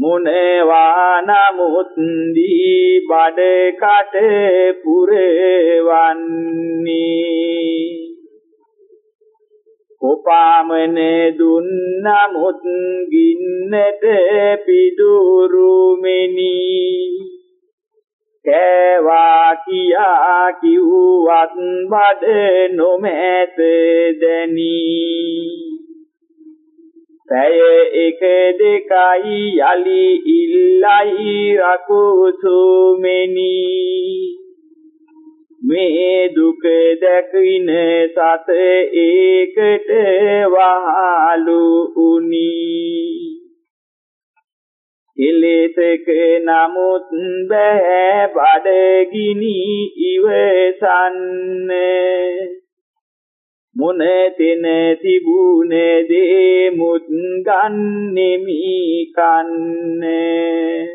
මුනේවා නමුත් දී බඩ කට පුරවන්නේ. කොපාමන දුන්නමුත් ගින්නට පිදුරු මෙනි කෑවා කියා කිව්වත් බඩ නොමැත දැනී. පැය එක දෙකයි යලි ඉල්ලයි රකුසුමෙනි මේ දුක දැකින සත ඒකට වහලු උනි. එලෙසක නමුත් බෑ බඩගිනි ඉවසන්නේ. මොන තෙන තිබුනේ දේ මුත් ගන්නෙමි කන්නේ.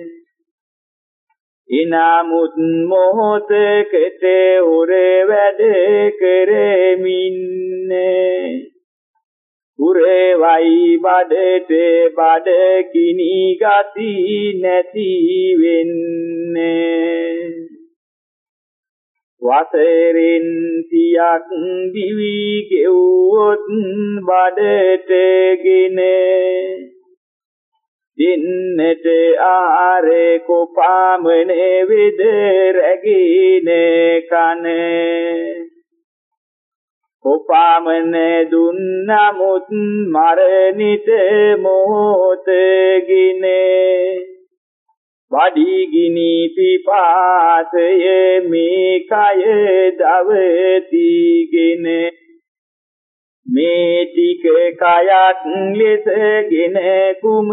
ඉනාමුත් මොහොතකට උර වැඩ කරමින්නේ. උරේ වයි බඩට බඩ කිනි ගති නැති වෙන්නේ. වසරින් සියක් දිවි ගෙව්වොත් බඩටගෙන දින්නට ආරේ කොපාමනේ විද රැගින කන. කොපාමන දුන්නමුත් මරණිට මොහොතගිනේ වඩිගිනි පිපාසයේ මේ කය දවතිගෙන. මේ ටික කයක් ලෙසගෙන කුම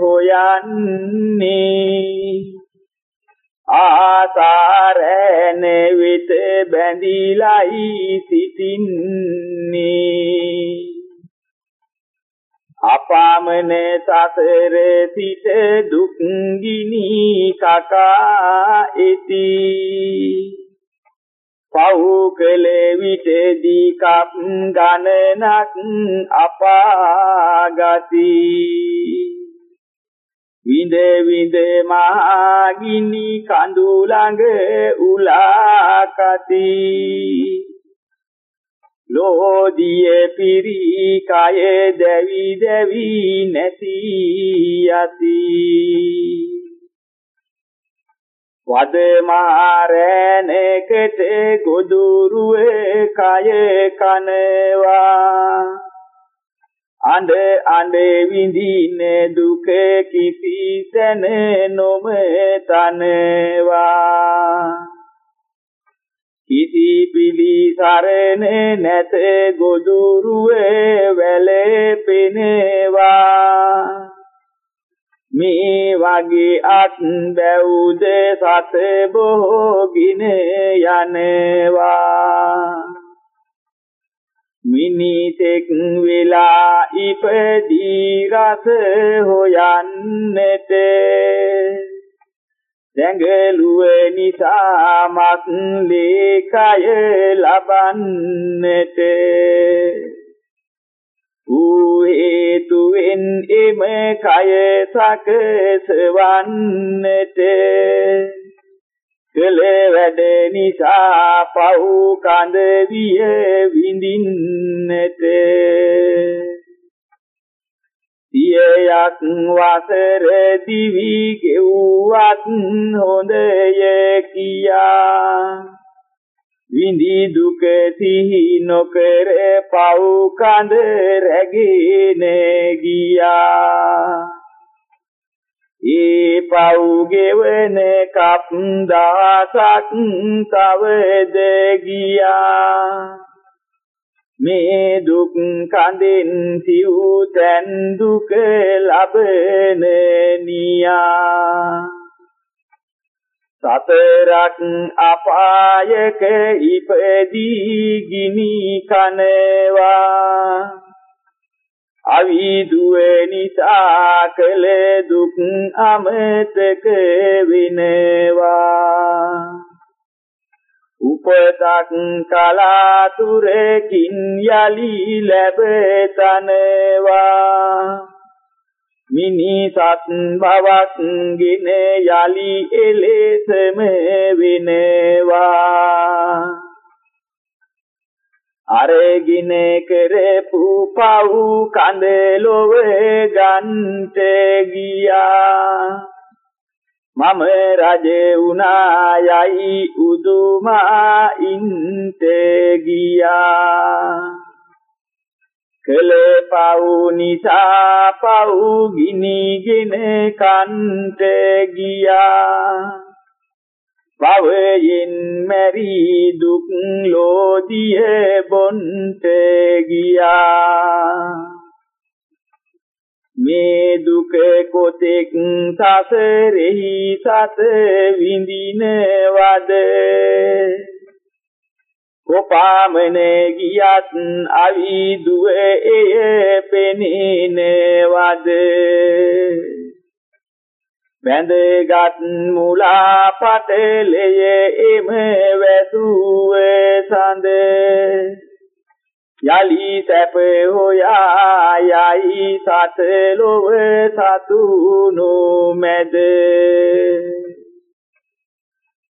හොයන්නේ. ආසාරණ විත බැඳිලායි සිටින්නේ. අපාමන සසර සිට දුක් ගිනි කකා ඉති. පව් කළ විටදී කප් ගණනක් අපාගති විඳ විඳ මහා ගිනි කඳු ළඟ උලා කති. ලෝදිය පිරි කය දැවි දැවි නැති යති. වද මාරණකට ගොදුරුවේ කය කනවා. අඬ අඬ විඳින දුක කිසි තැන නොම තනවා කිසි පිළිසරණ නැත ගොදුරුවේ වැළපෙනවා මේ වගේ අත් බැවුද සත බොහෝගින යනවා. මිනිතෙක් වෙලා ඉපදී රස හොයන්නට දැඟලුව නිසා මත් ලේකය ලබන්නට. ඌ හේතුවෙන් එම කය සකසවන්නට. කළ වැඩ නිසා පහු කඳ විය විඳින්නට. සියයක් වසර දිවි ගෙව්වත් හොඳය කියා. විඳි දුක සිහි නොකර පව් කඳ රැගෙන ගියා. ඒ පව් ගෙවන කප් දාසක් තවද ගියා. මේ දුක් කඳෙන් සිව් තැන් දුක ලබන නියා. සතරක් අපායක ඉපදී ගිනි කනවා. අවිදුව නිසා කළ දුක් අමතක වෙනවා. උපතක් කලාතුරකින් යලි ලැබතනවා. මිනිසත් බවක් ගෙන යලි එලෙසම වෙනවා. අරගින කරපු පව් කඳ ලොව ගන්ට ගියා. මම රජ වුණා යයි උදුමා ඉන්ට ගියා. කළ පව් නිසා පව් ගිනිගෙන කන්ට ගියා. භවයෙන් මැරි දුක් ලෝදිය බොන්ට ගියා. මේ දුක කොතෙක් සසරෙහි සත විඳිනවද කොපාමන ගියත් අවිදුව එය පෙනෙනවද බැඳගත් මුලා පටලය එම වැසුව සඳ. යලි සැප හොයා යයි සත ලොව සතුනු මැද.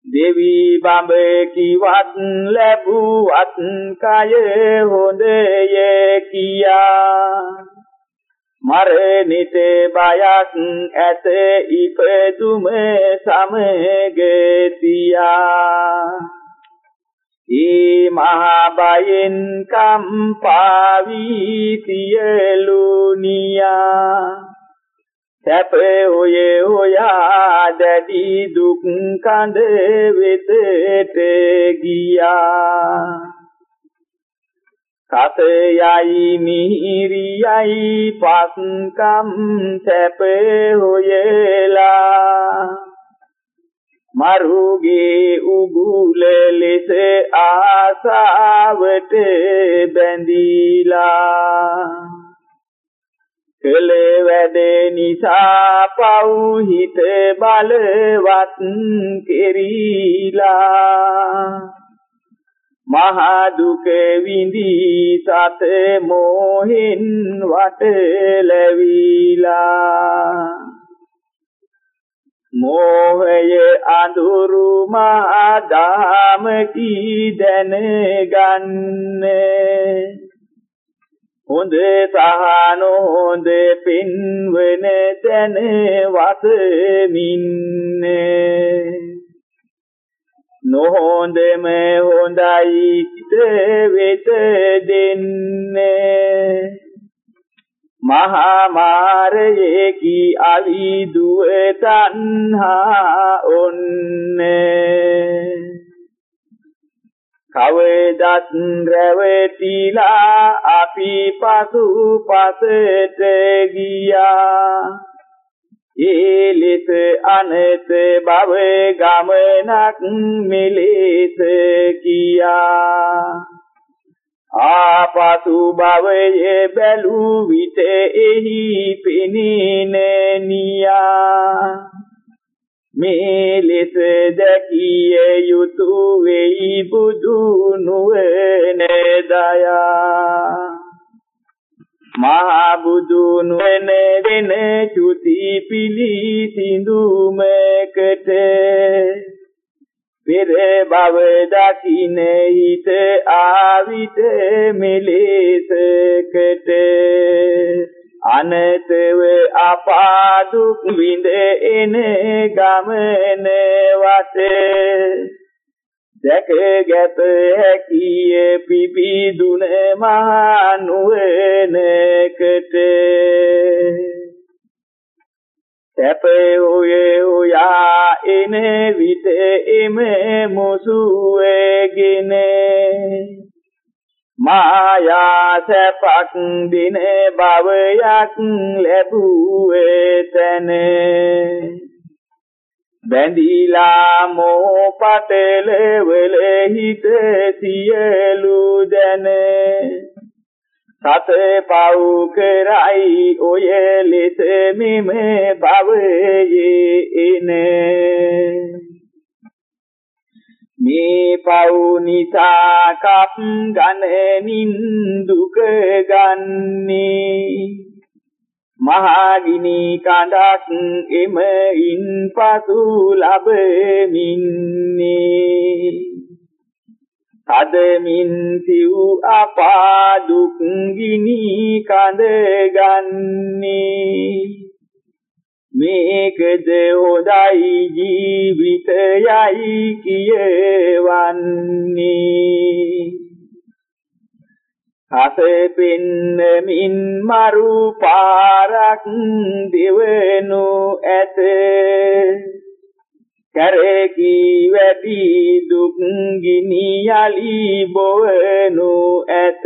දෙවි බඹ කිවත් ලැබුවත් කය හොඳය කියා. මරණිත බයක් ඇත ඉපදුම සමග තියා. ඒ මහා බයෙන් කම්පා වී සියලු නියා. සැප ඔය හොයා දැඩි දුක් කඳ වෙතට ගියා සතයයි මිහිරියයි පස්කම් සැප හොයලා මරුගේ උගුල ලෙස ආසාවට බැඳීලා. කළ වැඩ නිසා පව් හිත බලවත් කෙරීලා. මහ දුක විඳී සත මොහෙන් වට ලැබීලා මෝහය අඳුරු මා දාම කී දැනගන්නේ හොඳ සහ නොහොඳ පින්වන තැන වසමින්නේ නොහොඳම හොඳයි සිත වෙත දෙන්නේ. මහා මාරයේ කී අවිදුව තණ්හා ඔන්නේ. කවදත් රැවටිලා අපි පසු පසට ගියා. ඒ ලෙස අනත භව ගමනක් මෙලෙස කියා. ආපසු භවයේ බැලූ විට එහි පෙනෙන නියා. මේ ලෙස දැකිය යුතු වෙයි බුදු නුවණ දයා. මහා බුදු නුවණ වෙන චුති පිළිසිඳුමකට පෙර භව දකින්න හිත ආවිත මෙලෙසකට. අනතව අපාදුක් විඳ එන ගමන වතේ. දැකගත හැකිය පිපිදුන මහා නුවණකට. සැපේ ඔයේ ඔයා එන විට එම මොසුවේගෙන මායා සැපක් දින භවයක් ලැබුවේ තන. බැඳීලා මෝ පතල වල හිත සියලු දැන. සත පව් කරයි ඔය ලෙස මෙම භවයේ එනේ මේ පව් නිසා කප් ගණනින් දුක ගන්නේ. මහගිනි කඳක් එමයින් පසු ලැබෙමින්නේ. කදමින් සිව් අපා දුක් ගිනි කඳ ගන්නේ. මේකද හොඳයි ජීවිතයයි කියවන්නේ. හසෙපින්නමින් මරු පාරක් දෙවනු ඇත. කරකී වැටි දුක් ගිනි යලි බොවනු ඇත.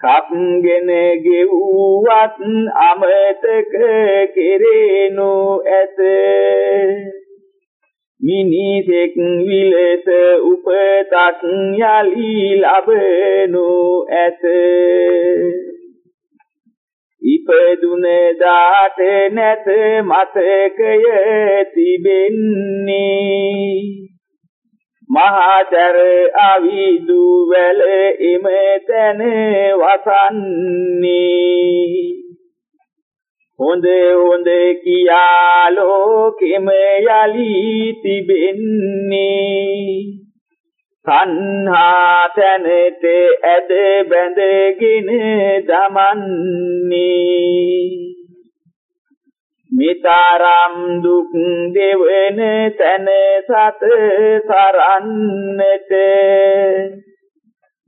කප්ගෙන ගෙව්වත් අමතක කෙරේනු ඇත. මිනිසෙක් විලස උපතක් යලි ලබනු ඇත. ඉපදුන දාට නැත මතකය තිබෙන්නේ මහතර අවිදු වැල එමෙතන වසන්නේ. හොඳ හොඳ කියා ලෝකෙම යලි තිබෙන්නේ. සංහා තැනට ඇද බැඳගෙන දමන්නේ. මිතරම් දුක් දෙවන තන සත සරන්නට.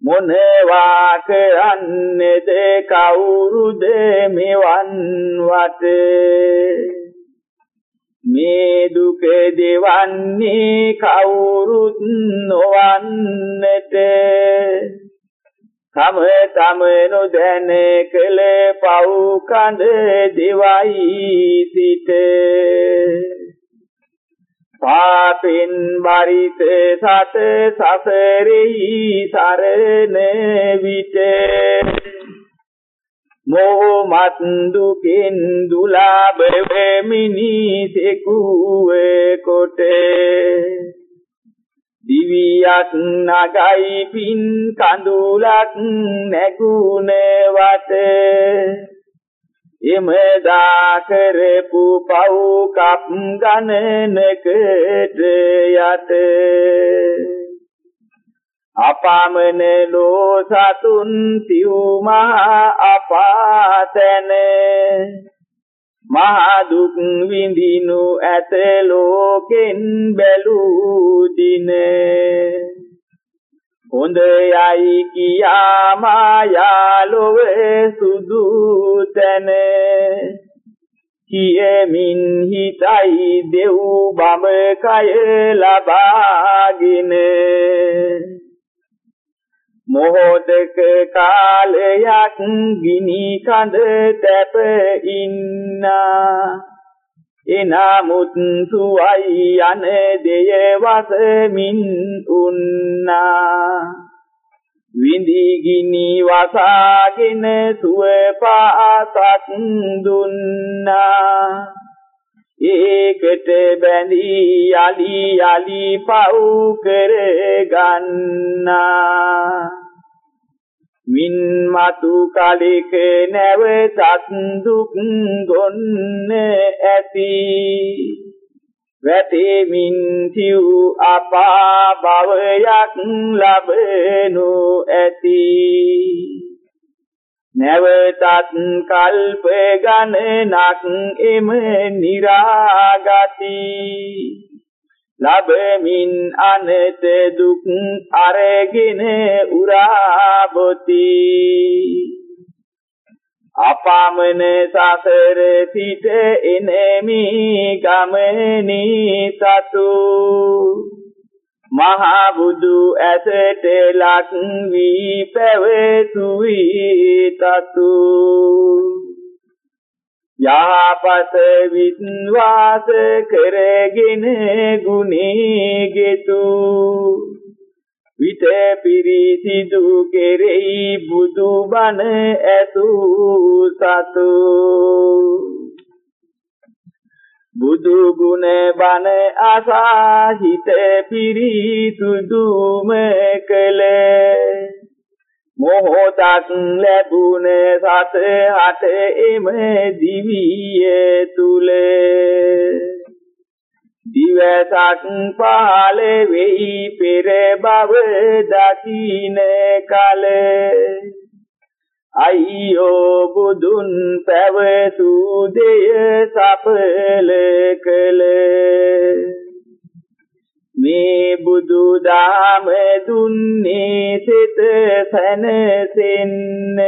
මොනවා කරන්නේද කවුරුද මෙවන් වටේ? මේ දුක දෙවන්නේ කවුරුත් නොවන්නට. තම තම නොදැන කළ පව් කඳ දෙවයි සිට. පාපෙන් බරිත සත සසරෙහි සරණ විට. මොහොමත් දුකින් දුලාභ වෙමිනි සෙකුවේ කොට. දිවියක් නගයි පින් කඳුලක් නැගුණ වට. එමදා කරපු පව් කප් ගණනකට යට. අපාමන ලෝ සතුන් සිව්මහා අපාතන. මහ දුක් විඳිනු ඇත ලෝකෙන් බැලූ දින හොඳ යයි කියා මායාලොවේ සුදු තැන කියමින් හිතයි දෙව් බඹ කය ලබාගෙන. මොහොතක කාලයක් ගිනි කඳ තැප ඉන්නා. එනමුත් සුවයි යන දෙය වසමින් උන්නා. විඳි ගිනි වසාගෙන සුව පාසක් දුන්නා. ඒකට බැඳී යලි යලි පව් කර ගන්නා මින් මතු කලික නැවතත් දුක් ගොන්න ඇති. වැටෙමින් සිව් අපා භවයක් ලැබෙනු ඇති. නැවතත් කල්ප ගණනක් එම निराගති ලැබෙමින් අනත දුක් අරගෙන උරාබොති. අපාමන සසර සිට එනෙමි ගමනී සතු. මහා බුදු ඇසට ලක් වී පැවතුයි තතු. යහපත විශ්වාස කරගෙන ගුණීගෙතු විත පිරිසිදු කෙරෙහි බුදු බණ ඇසු සතු. බුදු ගුණ බණ අසා හිත පිරිසුදුම කළ. මොහොතක් ලැබුණ සත හට එම දිවිය තුල. දිවසක් පහළ වෙයි පෙර බව දකින්න කල. අයියෝ බුදුන් පැවසූ දෙය සපල කළ. මේ බුදු දාම දුන්නේ සිත සැනසෙන්න.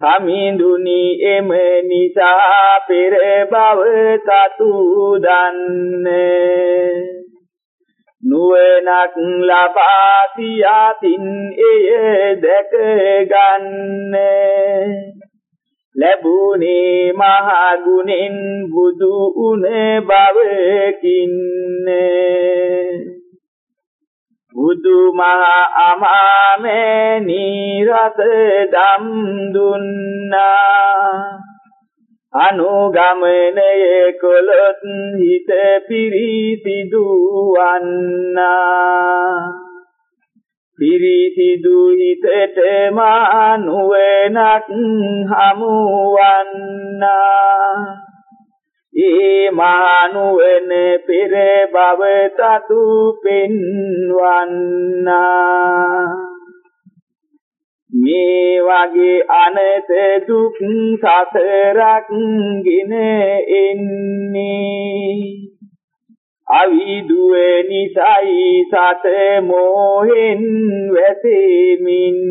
සමිඳුනි එම නිසා පෙර බව සතු දන්න. නුවණක් ලබා සියාතින් එය දැක ගන්න ලැබුණේ මහ ගුණෙන් බුදු උන බවකින්. බුදු මහ අමාමේ නිරත දම් දුන්නා. අනුගමනයේ කොලොත් හිත පිරිසිදු වන්නා පිරිසිදු හිතට මානුවනක් හමුවන්නා. ඒ මානුවන පෙර බව තතු පෙන්වන්නා. මේ වගේ අනත දුක් සසරක් ගෙන එන්නේ. අවිදුවේ නිසයි සත මොහෙන් වැසෙමින්නේ.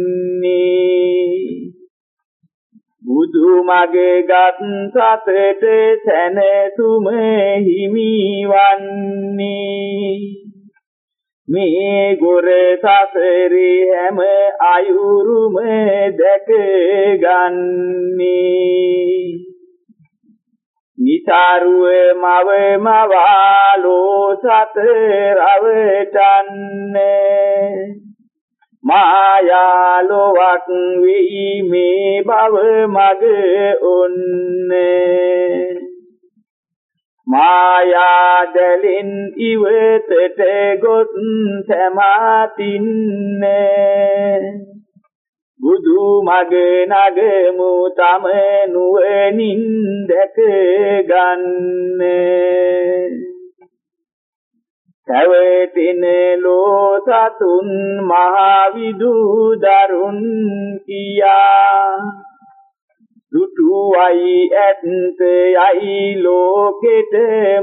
බුදු මගේ ගත් සතට සැනසුම හිමිවන්නේ. මේ ගොර සසරේ හැම අයුරුම දැක ගන්නේ. නිතරුව මව මවාලෝ සත රවටන්නේ මායාලොවක් වී මේ භව මග ඔන්නේ. මායා දැලින් ඉවතට ගොස් සමාතින්නේ. බුදු මග නගමු තම නුවණින් දැක ගන්න. සවතින ලෝ සතුන් මහා විදු දරුන් කියා දුටුවයි ඇත්ත යයි ලෝකෙට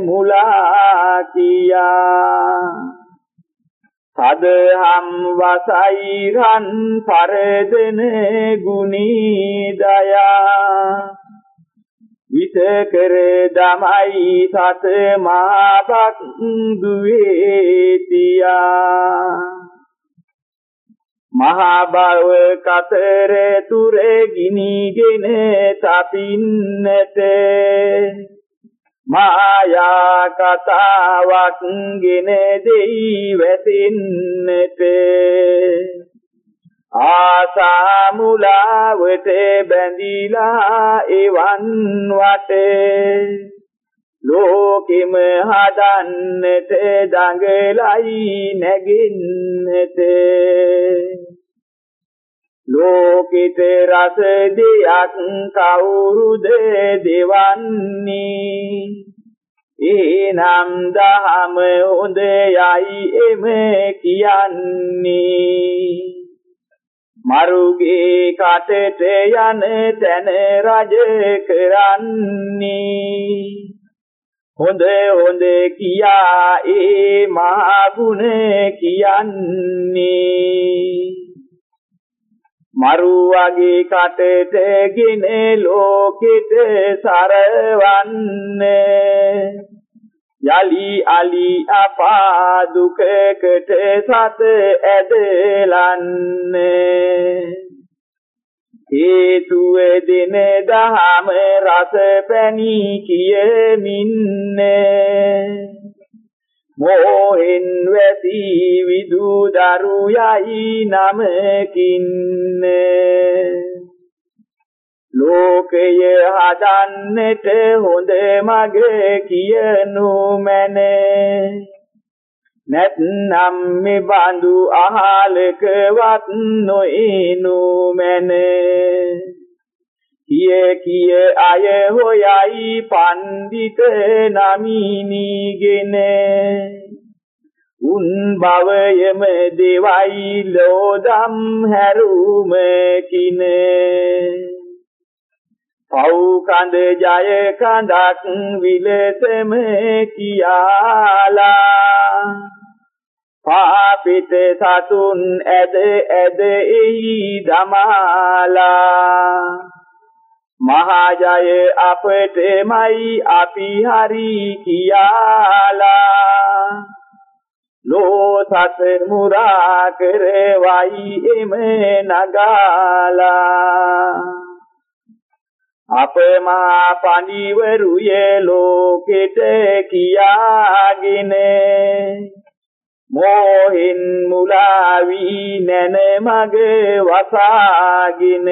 මුලා කියා සදහම් වසයි රන් පරදෙන ගුණී දයා. විත කර දමයි සත මාපක් දුවේතියා මහා බව කතර තුර ගිනිගෙන තපින්නට. මායා කතාවක් ගෙන දෙයි වැසින්නට ආසා මුලාවට බැඳිලා එවන් වටේ. ලෝකෙම හදන්නට දඟලයි නැගින්නට. ලෝකිත රස දෙයක් කවුරුද දෙවන්නේ? එනම් දහම හොඳ යයි එම කියන්නේ. මරුගේ කටට යන තැන රජ කරන්නේ. හොඳ හොඳ කියා ඒ මහා ගුණ කියන්නේ. මරු වගේ කටටගෙන ලෝකෙට සරවන්න. යලි අලි අපා දුකකට සත ඇදලන්න. හේතුව දෙන දහම රස පැණි කියමින්නේ. මෝහෙන් වැසි විදු දරු යයි නමකින්න. ලෝකය හදන්නට හොඳ මග කියනු මැන. නැත්නම් මේ බඳු අහලකවත් නොඉනු මැන. කිය කිය අය හොයයි පණ්ඩිත නමිනීගෙන. උන් භවයම දෙවයි ලෝදම් හැරුම කින. පව් කඳ ජය කඳක් විලසම කියාලා පාපිත සතුන් ඇද ඇද එහි දමාලා. මහා ජය අපටමයි අපි හරි කියාලා. ලෝ සත මුරා කරවයි එම නගාලා. අප මා පණිවරුයේ ලෝකෙට කියාගෙන මෝහින් මුලා වී නැන මග වසාගෙන.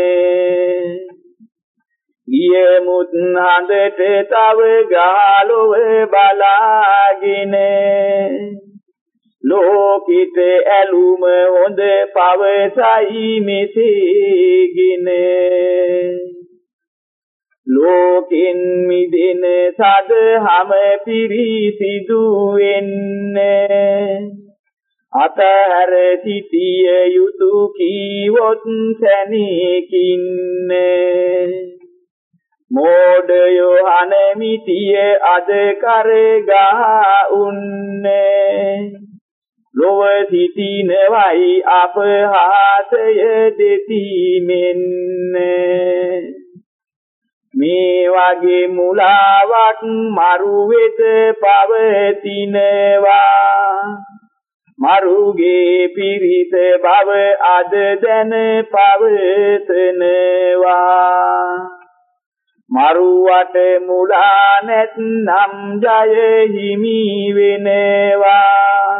ගියමුත් හඳට තව ගාලොව බලාගෙන. ලෝකිත ඇලුම හොඳ පවසයි මෙසේගෙන. ලෝකින් මිදෙන සදහම පිරිසිදු වෙන්නේ. අතහැර සිටිය යුතු කීවොත් සැනකින්නේ මෝඩයෝ අනමිතිය අද කරගා උන්නේ ලොව සිටිනවයි අපහාසය දෙතිමෙන්න. මේ වගේ මුලාවක් මරු වෙත පවතිනවා. මරුගේ පිරිත බව අද දැන පවසනවා. මරුවට මුලා නැත්නම් ජය හිමි වෙනවා.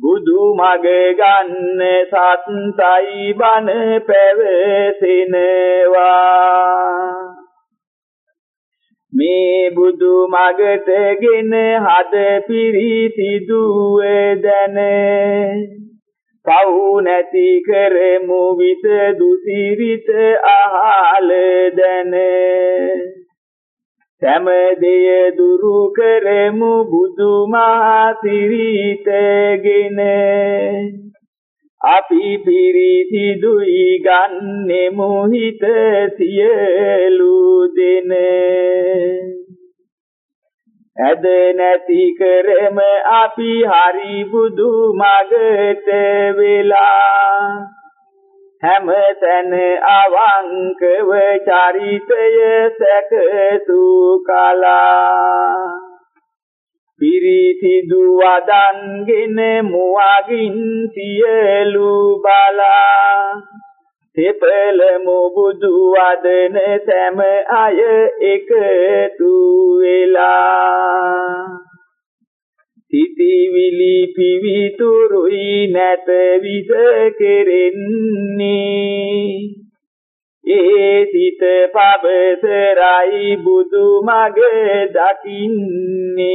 බුදු මග ගන්න සත්සයි බණ පැවසෙනවා. මේ බුදු මගටගෙන හද පිරිසිදුව දැන. පව් නැති කරමු විස දුසිරිත අහල දැන. සෑම දෙය දුරු කරමු බුදු මහා සිරිතගෙන. අපි පිරිසිදුයි ගන්නෙමු හිත සියලු දෙන. ඇද නැති කරම අපි හරි බුදු මගට වෙලා. හැම තැන අවංකව චරිතය සැකසු කලා පිරිසිදු වදන්ගෙන මුවගින් සියලු බලා. තෙපලමු බුදු වදන සෑම අය එකතු වෙලා. සිටිවිලි පිවිතුරුයි නැත විස කෙරෙන්නේ. ඒ සිත පබසරයි බුදු මග දකින්නේ.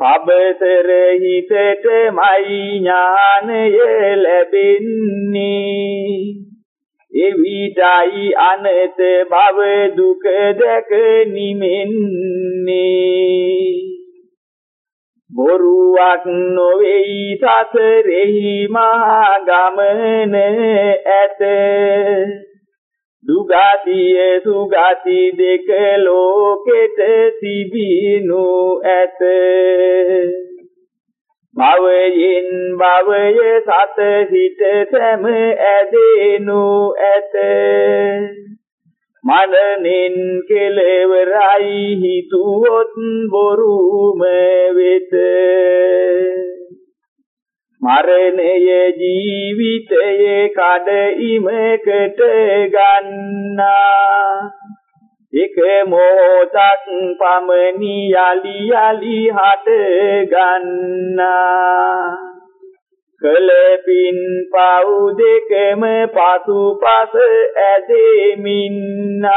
පබසර හිතටමයි ඥානය ලැබෙන්නේ. එවිටයි අනත භව දුක දැක නිමෙන්නේ. බොරුවක් නොවේයි සසරෙහි මහා ගමන ඇත. දුගතිය සුගති දෙක ලෝකෙට තිබිනු ඇත. භවයෙන් භවය සත හිත සැම ඇදෙනු ඇත. මනනින් කෙලවරයි හිතුවොත් බොරුම වෙත. මරණය ජීවිතයේ කඩඉමකට ගන්නා. එක මොහොතක් පමණි යලි යලි හට ගන්නා. කලපින් පව් දෙකම පසුපස ඇදෙමින්නා.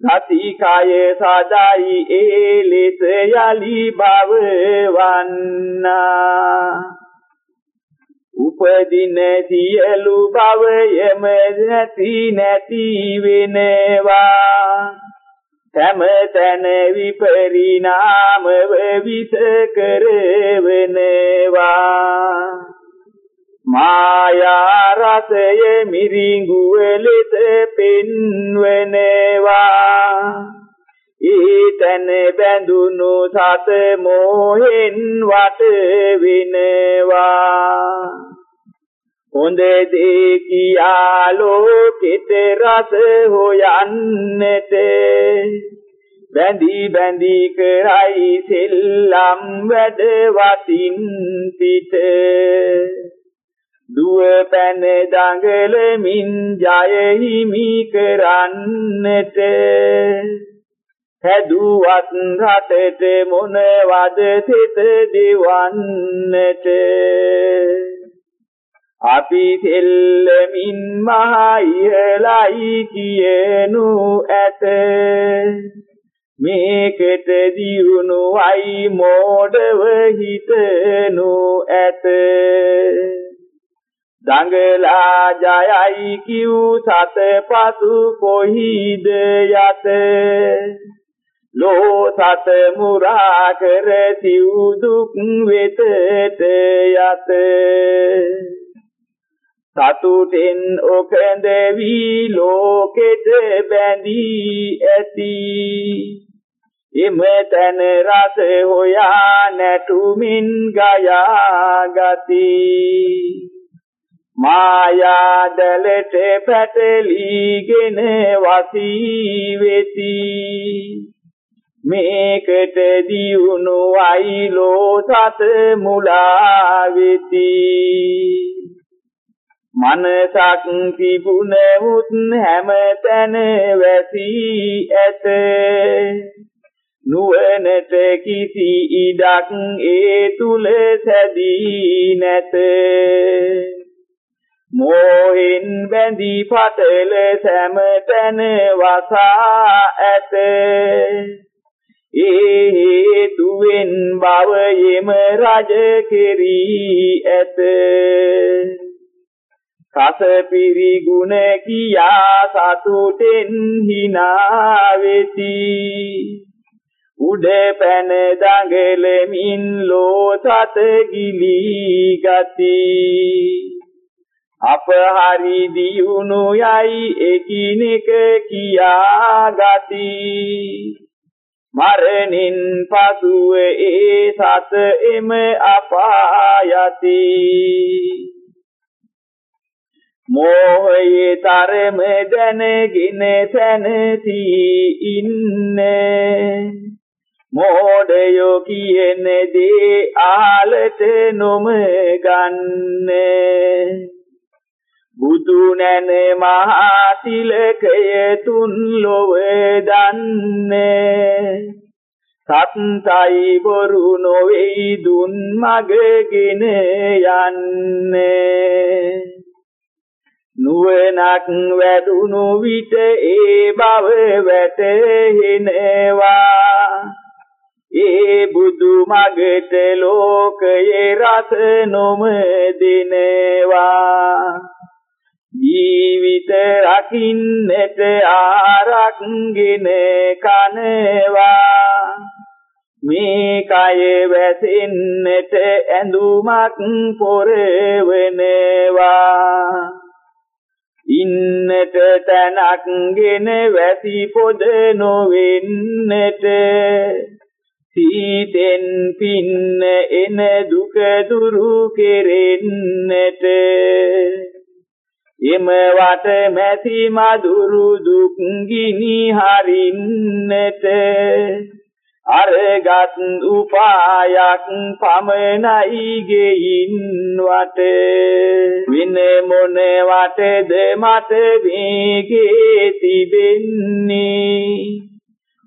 සති කය සදායි ඒ ලෙස යලි භවවන්නා උපදින සියලු භවයම නැති නැති වෙනවා. තම තන විපරිණාමව විස කරවනවා. මායා රසය මිරිඟුව ලෙස පෙන්වනවා. ඊතන බැඳුණු සත මොහෙන් වට විනවා. හොඳ දේ කියා ලෝකෙට රස හොයන්නට. බැඳි බැඳි කරයි සෙල්ලම් වැඩ වතින් පිට. දුව පැන දඟලමින් ජය හිමි කරන්නට. හැදුවත් රටට මොනවද සිත දෙවන්නට. අපි සෙල්ලමින් මහා ඉහළයි කියනු ඇත. මේකට දියුණුවයි මෝඩව හිතනු ඇත. දඟලා ජයයි කිව් සත පසු කොහිද යත? ලෝ සත මුරා කර සිව් දුක් වෙතට යත. සතුටෙන් ඔකඳ වී ලෝකෙට බැඳී ඇති. එම තන රස හොයා නැටුමින් ගයා ගති මායා දලට පැටලීගෙන වසී වෙති මේකට දියුණු අයිලෝ සත මුලා වෙති. මනසක් තිබුණමුත් හැමතැන වැසී ඇත. නුවණට කිසි ඉඩක් ඒ තුල සැදී නැත. මෝහින් බැඳී පතල සෑමතැන වසා ඇත. ඒ හේතුවෙන් භවයේම රජ කෙරී ඇත. සස පිරිගුණ කියා සතුටෙන් hina වෙති උඩ පැන දඟලමින් ලෝ සත ගිලී ගති. අප හරි දියුණු යයි එකිනෙක කියා ගති. මරණින් පසුව ඒ සත එම අපායති මෝහයේ තරම දැනගෙන සැනසී ඉන්නේ. මෝඩයෝ කියන දේ ආලට නොම ගන්නේ බුදු නැන මහා තිලකය තුන් ලොව දන්නේ. සත්‍යයි බොරු නොවේයි දුන් මගගෙන යන්නේ. නුවණක් වැඩුණු විට ඒ බව වැටහෙනවා. ඒ බුදු මගට ලෝකයේ රස නොම දිනවා ජීවිත රකින්නට ආරක්ගෙන කනවා. මේ කය වැසෙන්නට ඇඳුමක් පොරවනවා. ඉන්නට තැනක්ගෙන වැසි පොද නොවෙන්නට. සීතෙන් පින්න එන දුක දුරු කෙරෙන්නට. එම වට මැසි මදුරු දුක් ගිනි හරින්නට. අරගත් උපායක් පමණයි ගෙයින් වට වින මොන වටද මට වේගේ තිබෙන්නේ?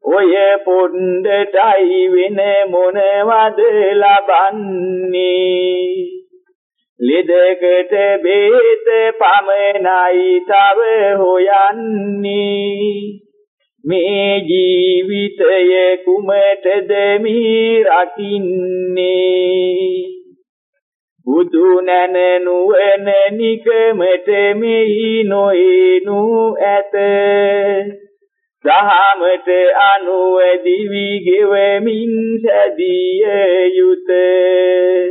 ඔය පොණ්ඩටයි වෙන මොනවද ලබන්නේ? ලෙඩකට බේත පමණයි තව හොයන්නේ. මේ ජීවිතය කුමටද මී රකින්නේ? බුදු නැන නුවණ නිකමට මෙහි නොඑනු ඇත. දහමට අනුව දිවි ගෙවමින් සැදිය යුතේ.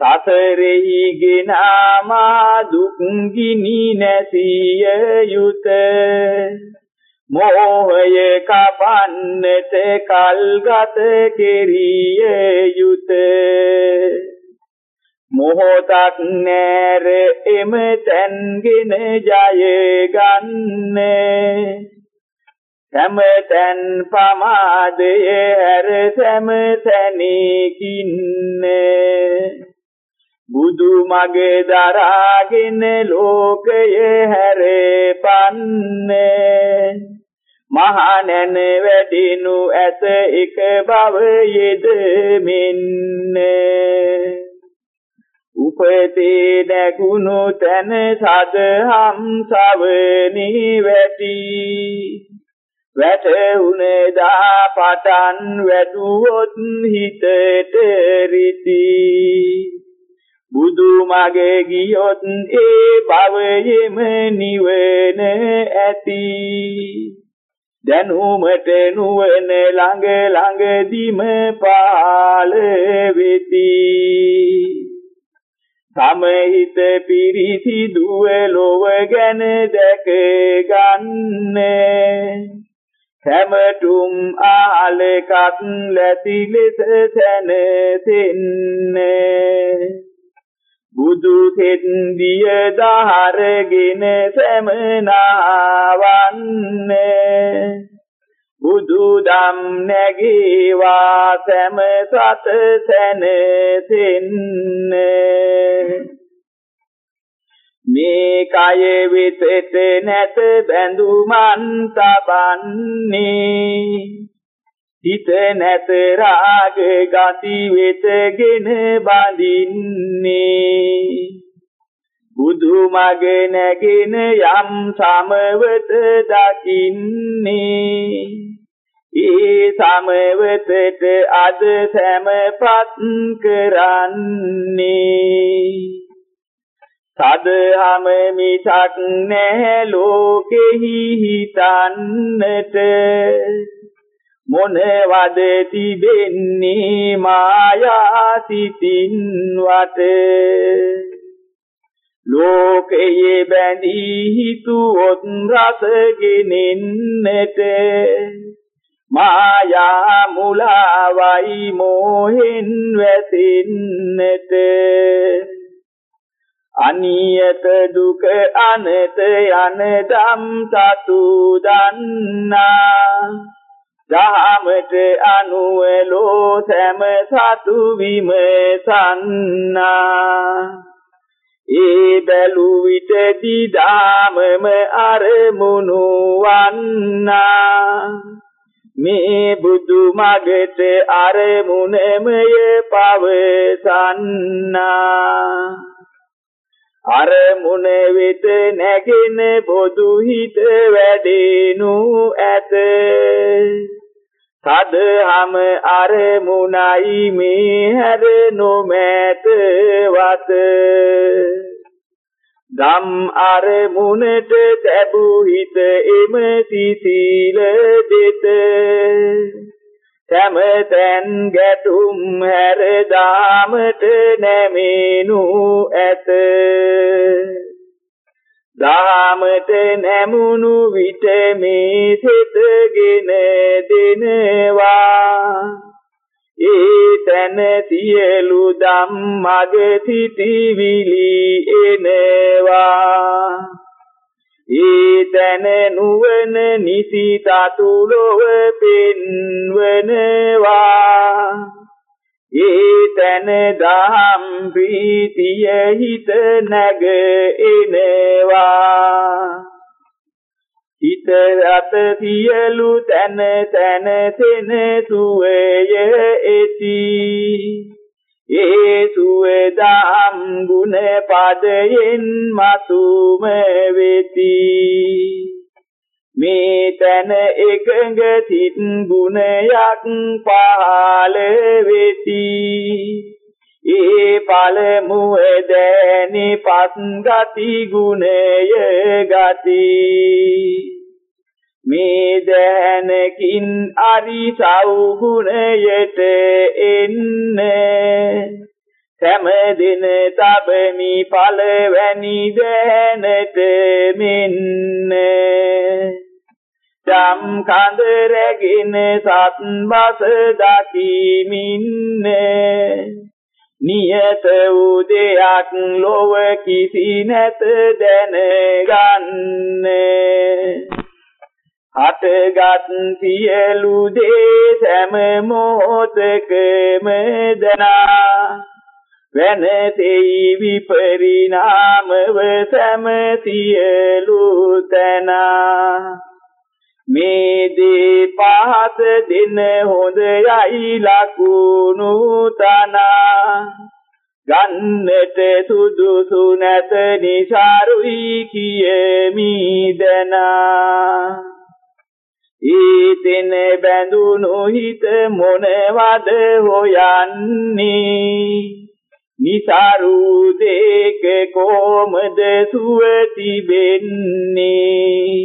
සසරෙහි ගෙනාමා දුක් ගිනි නැසිය යුතේ. මෝහය කපන්නට කල්ගත කෙරිය යුතේ මොහොතක් නෑර එම තැන්ගෙන ජය ගන්නේ. සෑමතැන් පමාදයේ හැර සෑමතැනකින්නේ බුදු මගේ දරාගෙන ලෝකයේ හැරපන්නේ. මහණෙන වැඩිනු ඇත එක බව යෙදෙමින්නේ. උපතේ නැගුණු තන සදහම් සවනි වැටි. වැටුනේදා පටන් වැටුවොත් හිතට රිති බුදු මගේ ගියොත් ඒ භවයේම නිවන ඇති. දැනුමට නුවණ ළඟ ළඟදිම පාල වෙති. සමහිත පිරිසිදුව ලොව ගැන දැක ගන්නේ. හැමතුම් ආලකක් ලැබි ලෙස සැනසෙන්නේ බුදු සෙන්දිය දහරගෙන සමනාවන්නේ. බුදු දම් නැගීවා සෑම සත සැනසෙන්නේ මේ කය වෙතට නැත බැඳුමන් තබන්නේ. හිත නැත රාග ගති වෙතගෙන බඳින්නේ. බුදු මග නැගෙන යම් සමවත දකින්නේ. ඒ සමවතට අද සැමපත් කරන්නේ. සදහම මිසක් නැහැ ලෝකෙහි හිතන්නට. මොනවද තිබෙන්නේ මායා සිතින් වට? ලෝකයේ බැඳී හිතුවොත් රසගෙනෙන්නට මායා මුලාවයි මෝහෙන් වැසෙන්නට. අනියත දුක අනත යන ධම් සතු දන්නා. දහමට අනුවලෝ සෑම සතු විමසන්නා ඒ බැලු විට දිදාමම අරමුණු වන්නා. මේ බුදු මගට අරමුණමය පවසන්නා. අරමුණ වෙත නැගෙන බොදු හිත වැඩෙනු ඇත. සදහම අරමුණයි මේ හැර නොමැත වත දම් අරමුණට තැබූ හිත එම සිසිල දෙත. සෑමතැන් ගැටුම් හැර දාමට නැමෙනු ඇත. දාමට නැමුණු විට මේ සිතගෙන දෙනවා. ඒ තන සියලු ධම්මග සිටිවිලි එනවා. ඊතන නුවන නිසි තතුලොව පෙන්වනවා. ඊතන දහම් ප්‍රීතිය හිත නැග එනවා. හිත රත සියලු තන තන තෙන සුවය එති ඒ සුවදාම් ගුණ පදයෙන් මතුම වෙති. මේ තන එකඟ සිත් ගුණයක් පහළ වෙති. ඒ පළමුව දැනි පස් ගති ගුණය ගති. මේ දැනකින් අරිසව් ගුණයට එන්න. සෑම දින තබමි පළවැනි දැනට මෙන්න. ධම් කඳ රැගෙන සත් බස දකිමින්න. නියත වූ දෙයක් ලොව කිසි නැත දැනගන්නේ. හටගත් සියලු දේ සෑම මොහොතකම දනා. වෙනතෙයි විපරිණාමව සෑම සියලු තනා. මේ දේ පහත දෙන හොඳ යයි ලකුණු තනා. ගන්නට සුදුසු නැත නිසාරුයි කියමි දනා. ඊතෙන බැඳුණු හිත මොනවද හොයන්නේ? නිසරු දෙක කොමද සුවති වෙන්නේ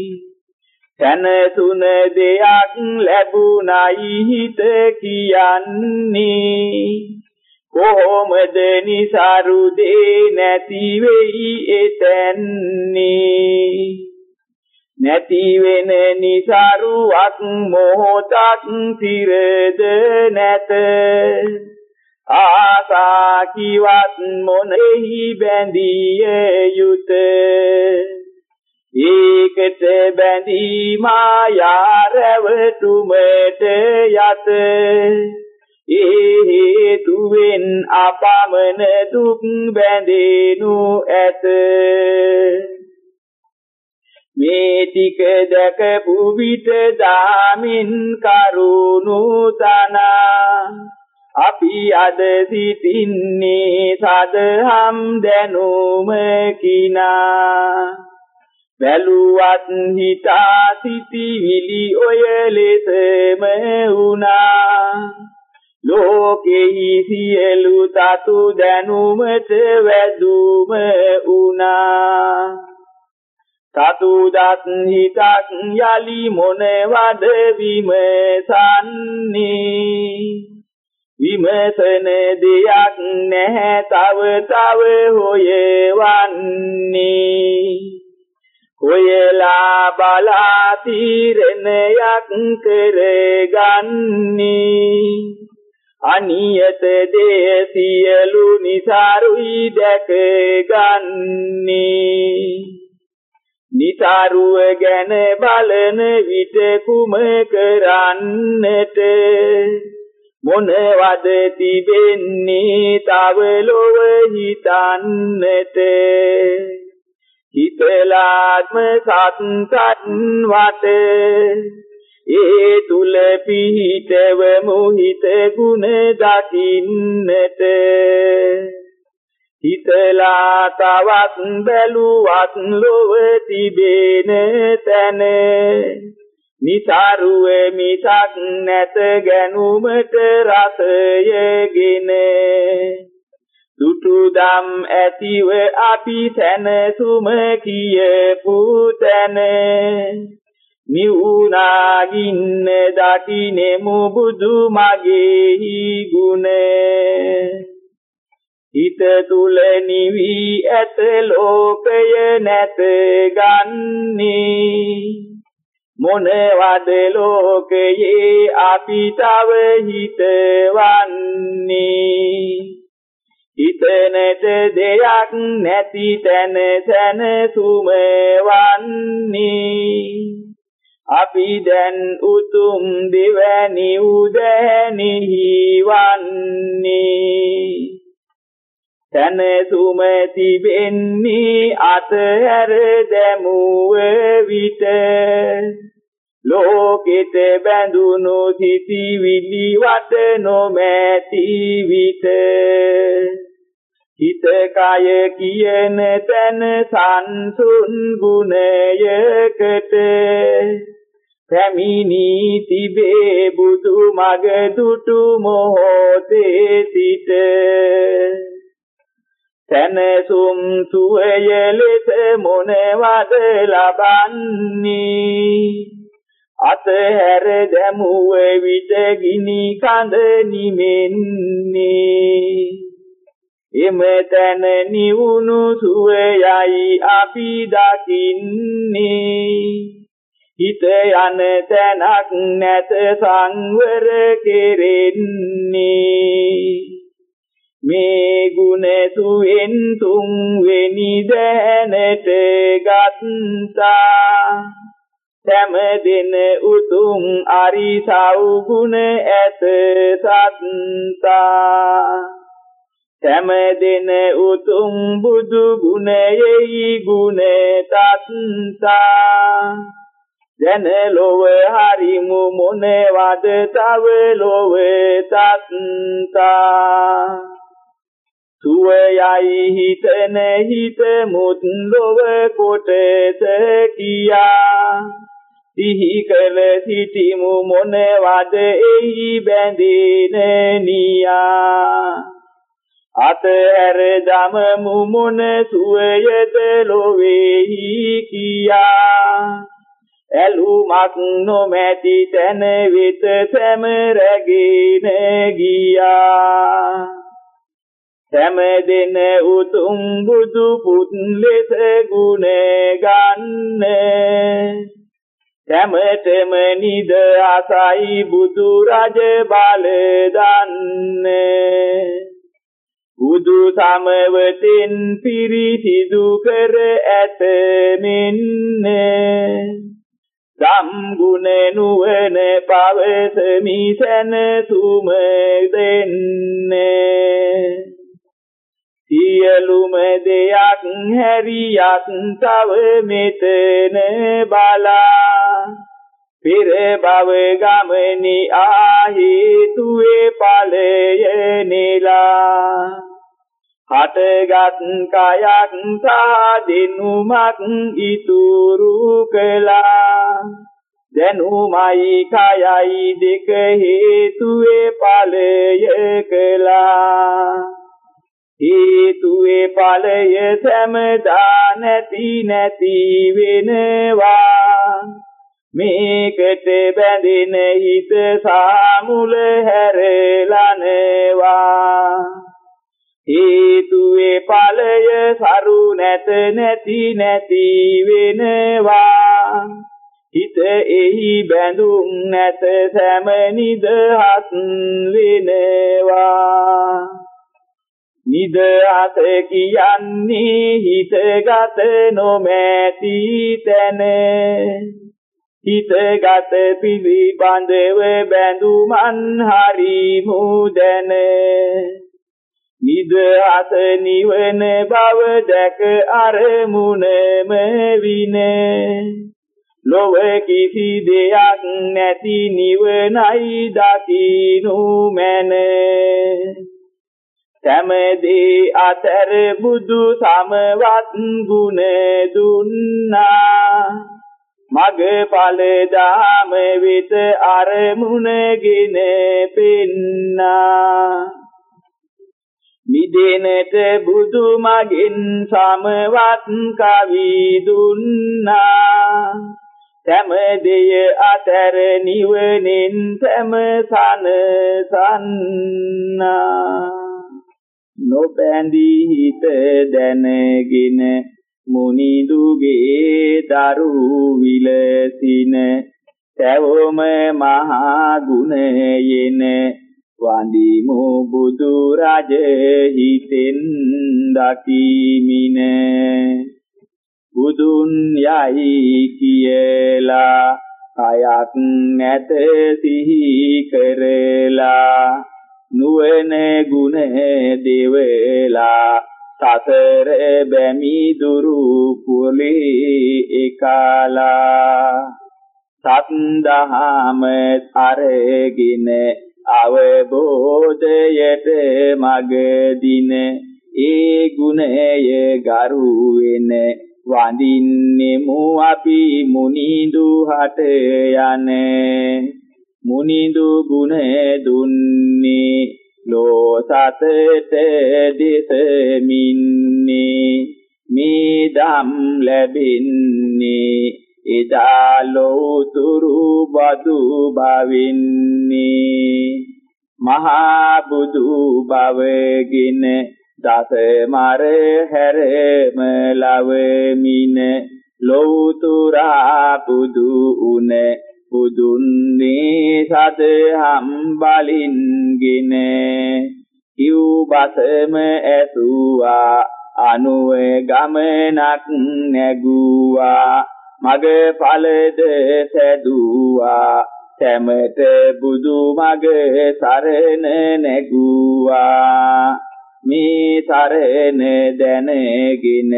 තනසුන දෙයක් ලැබුණයි හිත කියන්නේ. කොහොමද නිසරු දේ නැති වෙයි එතැන්නේ? නැති වෙන නිසරුවක් මොහොතක් තිරද නැත. ආසා කිවත් මොනෙහි බැඳිය යුතේ. ඒකට බැඳී මායා රැවටුමට යත. ඒ හේතුවෙන් අපමණ දුක් බැඳෙනු ඇත. මේ ටික දැකපු විට දාමින් කරුණු තනා අපි අද සිටින්නේ සදහම් දැනුම කිනා. බැලුවත් හිතා සිටිවිලි ඔය ලෙසම වුණා. ලෝකෙහි සියලු තතු දැනුමට වැදුම වුණා. සතු දත් හිතක් යලි මොනවද විමසන්නේ? විමසන දෙයක් නැහැ තව තව හොයවන්නේ. හොයලා බලා තීරණයක් කරගන්නේ. අනියත දේ සියලු නිසරුයි දැකගන්නේ. නිසරුව ගැන බලන විට කුම කරන්නට? මොනවද තිබෙන්නේ තව ලොව හිතන්නට? හිතලාත්ම සත්සත් වට. ඒ තුල පිහිටව මුහිත ගුණ දකින්නට. හිතලා තවත් බැලුවත් ලොව තිබෙන තැන. නිසරුව මිසක් නැත ගැනුමට රසයගෙන දුටු දම් ඇතිව අපි තනසුම කියපු තන. නිවුනාගින්න දකිනෙමු බුදු මගේහි ගුණ. හිත තුල නිවි ඇත ලෝකය නැත ගන්නේ. මොනවද ලෝකයේ අපි තව හිතවන්නේ? හිතනට දෙයක් නැති තැන සැනසුම වන්නේ අපි දැන් උතුම් දෙවැනි උදැනිහි වන්නේ. සැනසුම තිබෙන්නේ අතහැර දැමුව විට. ලෝකෙත බැඳුණු සිටිවිලි වට නොමැති විට. හිත කය කියන තන සංසුන් ගුණයකට. පැමිණී තිබේ බුදු මග දුටු මොහොතේ සිට. තනසුම් සුවය ලෙස මොනවද ලබන්නේ? අතහැර දැමුව විට ගිනි කඳ නිමෙන්නේ. එමෙතන නිවුණු සුවයයි අපි දකින්නේ. හිත යන තැනක් නැත සංවර කෙරෙන්නේ. මේ ගුණ සුවෙන් තුන් වෙනි දැනට ගත්තා. සෑම දින උතුම් අරිසව් ගුණ ඇත සත්තා. සෑම දින උතුම් බුදු ගුණයෙහි ගුණ තත්තා. දැන ලොව හරිමු මොනවද තව ලොව තත්තා. සුවයයි හිතන හිත මුත් ලොව කොටස කියා. සිහි කළ සිටිමු මොනවද එහි බැඳෙන නියා. අතහැර දමමු මොන සුවයද ලොවේහි කියා. ඇලුමක් නොමැති තැන වෙත සැම රැගෙන ගියා. සෑම දින උතුම් බුදු පුත් ලෙස ගුණ ගන්න. සෑමතෙම නිද අසයි බුදු රජ බල දන්න. බුදු සමවතින් පිරිසිදු කර ඇත මෙන්න. ධම් ගුණ නුවණ පවසමි සැනසුම දෙන්නේ. සියලුම දෙයක් හැරියක් තව මෙතන බලා. පෙර භව ගමනි ආහේතුවේ ඵලය නෙලා. හටගත් කයක් සාදිනුමක් ඉතුරු කළා. දැනුමයි කයයි දෙක හේතුවේ ඵලය කළා. හේතුවේ ඵලය සෑමදා නැති නැති වෙනවා. මේකට බැඳෙන හිත සාමුල හැරලනවා. හේතුවේ ඵලය සරු නැත නැති නැති වෙනවා. හිත එහි බැඳුම් නැත සෑම නිදහස් වෙනවා. නිදහස කියන්නේ හිතගත නොමැති තැන. හිතගත පිළිබඳව බැඳුමන් හරි මුදැන නිදහස නිවන බව දැක අරමුණම වින. ලොව කිසි දෙයක් නැති නිවනයි දකිනු මැන. සෑමදී අතර බුදු සමවත් ගුණ දුන්නා. මගපල දාම විත අරමුණගෙන පෙන්නා. නිදෙනට බුදු මගින් සමවත් කවි දුන්නා. සෑම දෙය අතර නිවනින් සෑම සනසන්නා. නොබැඳී හිත දැනගෙන මුනිදුගේ දරු විලසින සැවොම මහා ගුණයෙන් වඳිමු බුදු රජ හිතෙන් දකිමින. බුදුන් යයි කියලා කයක් නැත සිහි කරලා නුවණ ගුණ දෙවලා සතර බැමි දුරු කුලී එකලා සත්දහම අරගෙන අවබෝධයට මග දින ඒ ගුණය ගරු වෙන වඳින්නෙමු අපි මුනිඳු හට යන්නේ මුනිඳු ගුණ දුන්නේ ලෝ සතට දෙසමින්නේ. මේ ධම් ලැබෙන්නේ එදා ලෝතුරු බදු බවින්නේ. මහා බුදු බවගෙන දස මර හැරම ලවමින ලෝතුරා බුදු උනේ බුදුන් මේ සදහම් බලින්ගෙන කිව් බසම ඇසුවා අනුව ගමනක් නැගුවා මග ඵලද සැදුවා සැමට බුදු මග සරණ නැගුවා. මේ සරණ දැනගෙන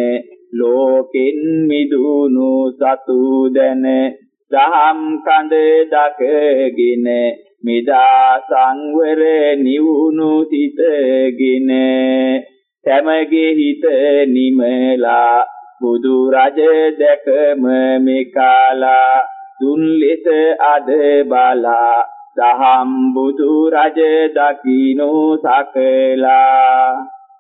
ලෝකෙන් මිදුණු සතු දැන දහම් කඳ දකගෙන මිදා සංවර නිවුණු සිතගෙන සමගේ හිත නිමලා බුදු රජ දැකම මේකාලා දුන් ලෙස අද බලා දහම් බුදු රජ දකින්නු සකලා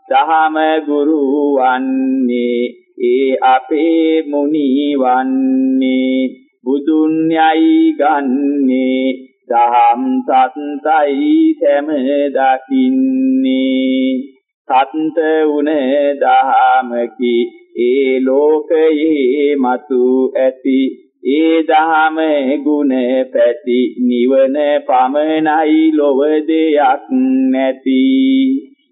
දහම ගුරු වන්නේ ඒ අපේ මුනි වන්නේ බුදුන් යයි ගන්නේ දහම් සත්‍යයි සෑම දකින්නේ. සත්ත උන දහමකි ඒ ලෝකයේ මතු ඇති. ඒ දහම ගුණ පැති නිවන පමණයි ලොව දෙයක් නැති.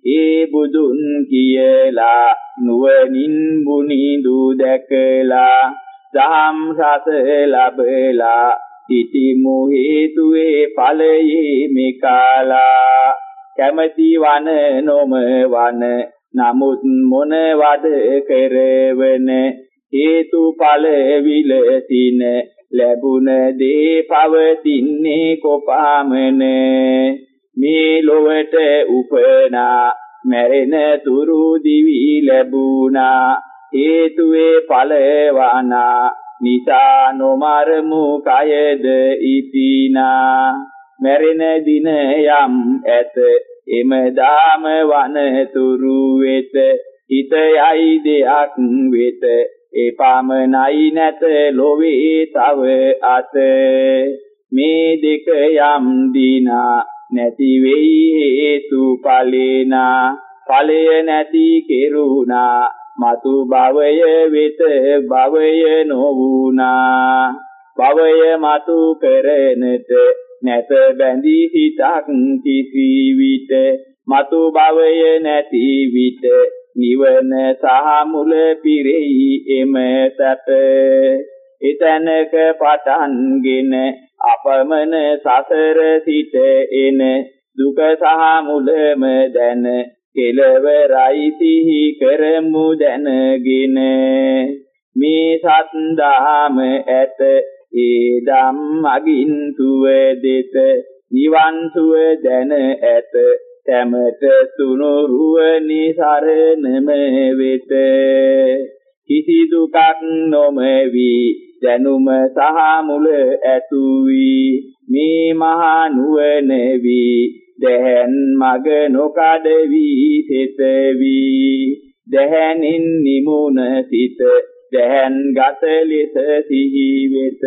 ඒ බුදුන් කියලා නුවණින් බුනිදු දැකලා දහම් රස ලැබලා සිටිමු හේතුවේ ඵලයේ මිකාලා. කැමැති වන නොම වන නමුත් මොන වද කරවන හේතු ඵල විලසින ලැබුණ දේ පවතින්නේ කොපමණ මේ ලොවට උපනා මැරෙන තුරු දිවි ලැබුණා. හේතුවේ ඵලවනා නිසා නොමරමු කයද ඉතිනා. මැරෙන දින යම් ඇත එම දාම වනතුරු වෙත. හිත යයි දෙයක් වෙත එපමණයි නැත ලොවේ තව අත. මේ දෙක යම් දිනා නැති වෙයි හේතු ඵලේනා. ඵලය නැති කෙරුණා මතු භවය වෙත භවය නොවුනා. භවය මතු කරනට නැත බැඳී සිතක් කිසි විට. මතු භවය නැති විට නිවන සහ මුල පිරෙයි එම සැප. එතනක පටන්ගෙන අපමණ සසර සිට එන දුක සහ මුලම දැන කෙලවරයි සිහි කරමු දැනගෙන. මේ සත් දහම ඇත ඒ ධම්මගින් තුව දෙත. නිවන් සුව දැන ඇත. සැමට සුනුරුවනි සරණම වෙත. කිසි දුකක් නොමැවි. දැනුම සහ මුල ඇතු වී මේ මහා නුවණ වී දැහැන් මග නොකඩ වී සිත වී දැහැනින් නිමුන සිත දැහැන් ගත ලෙස සිහි වෙත.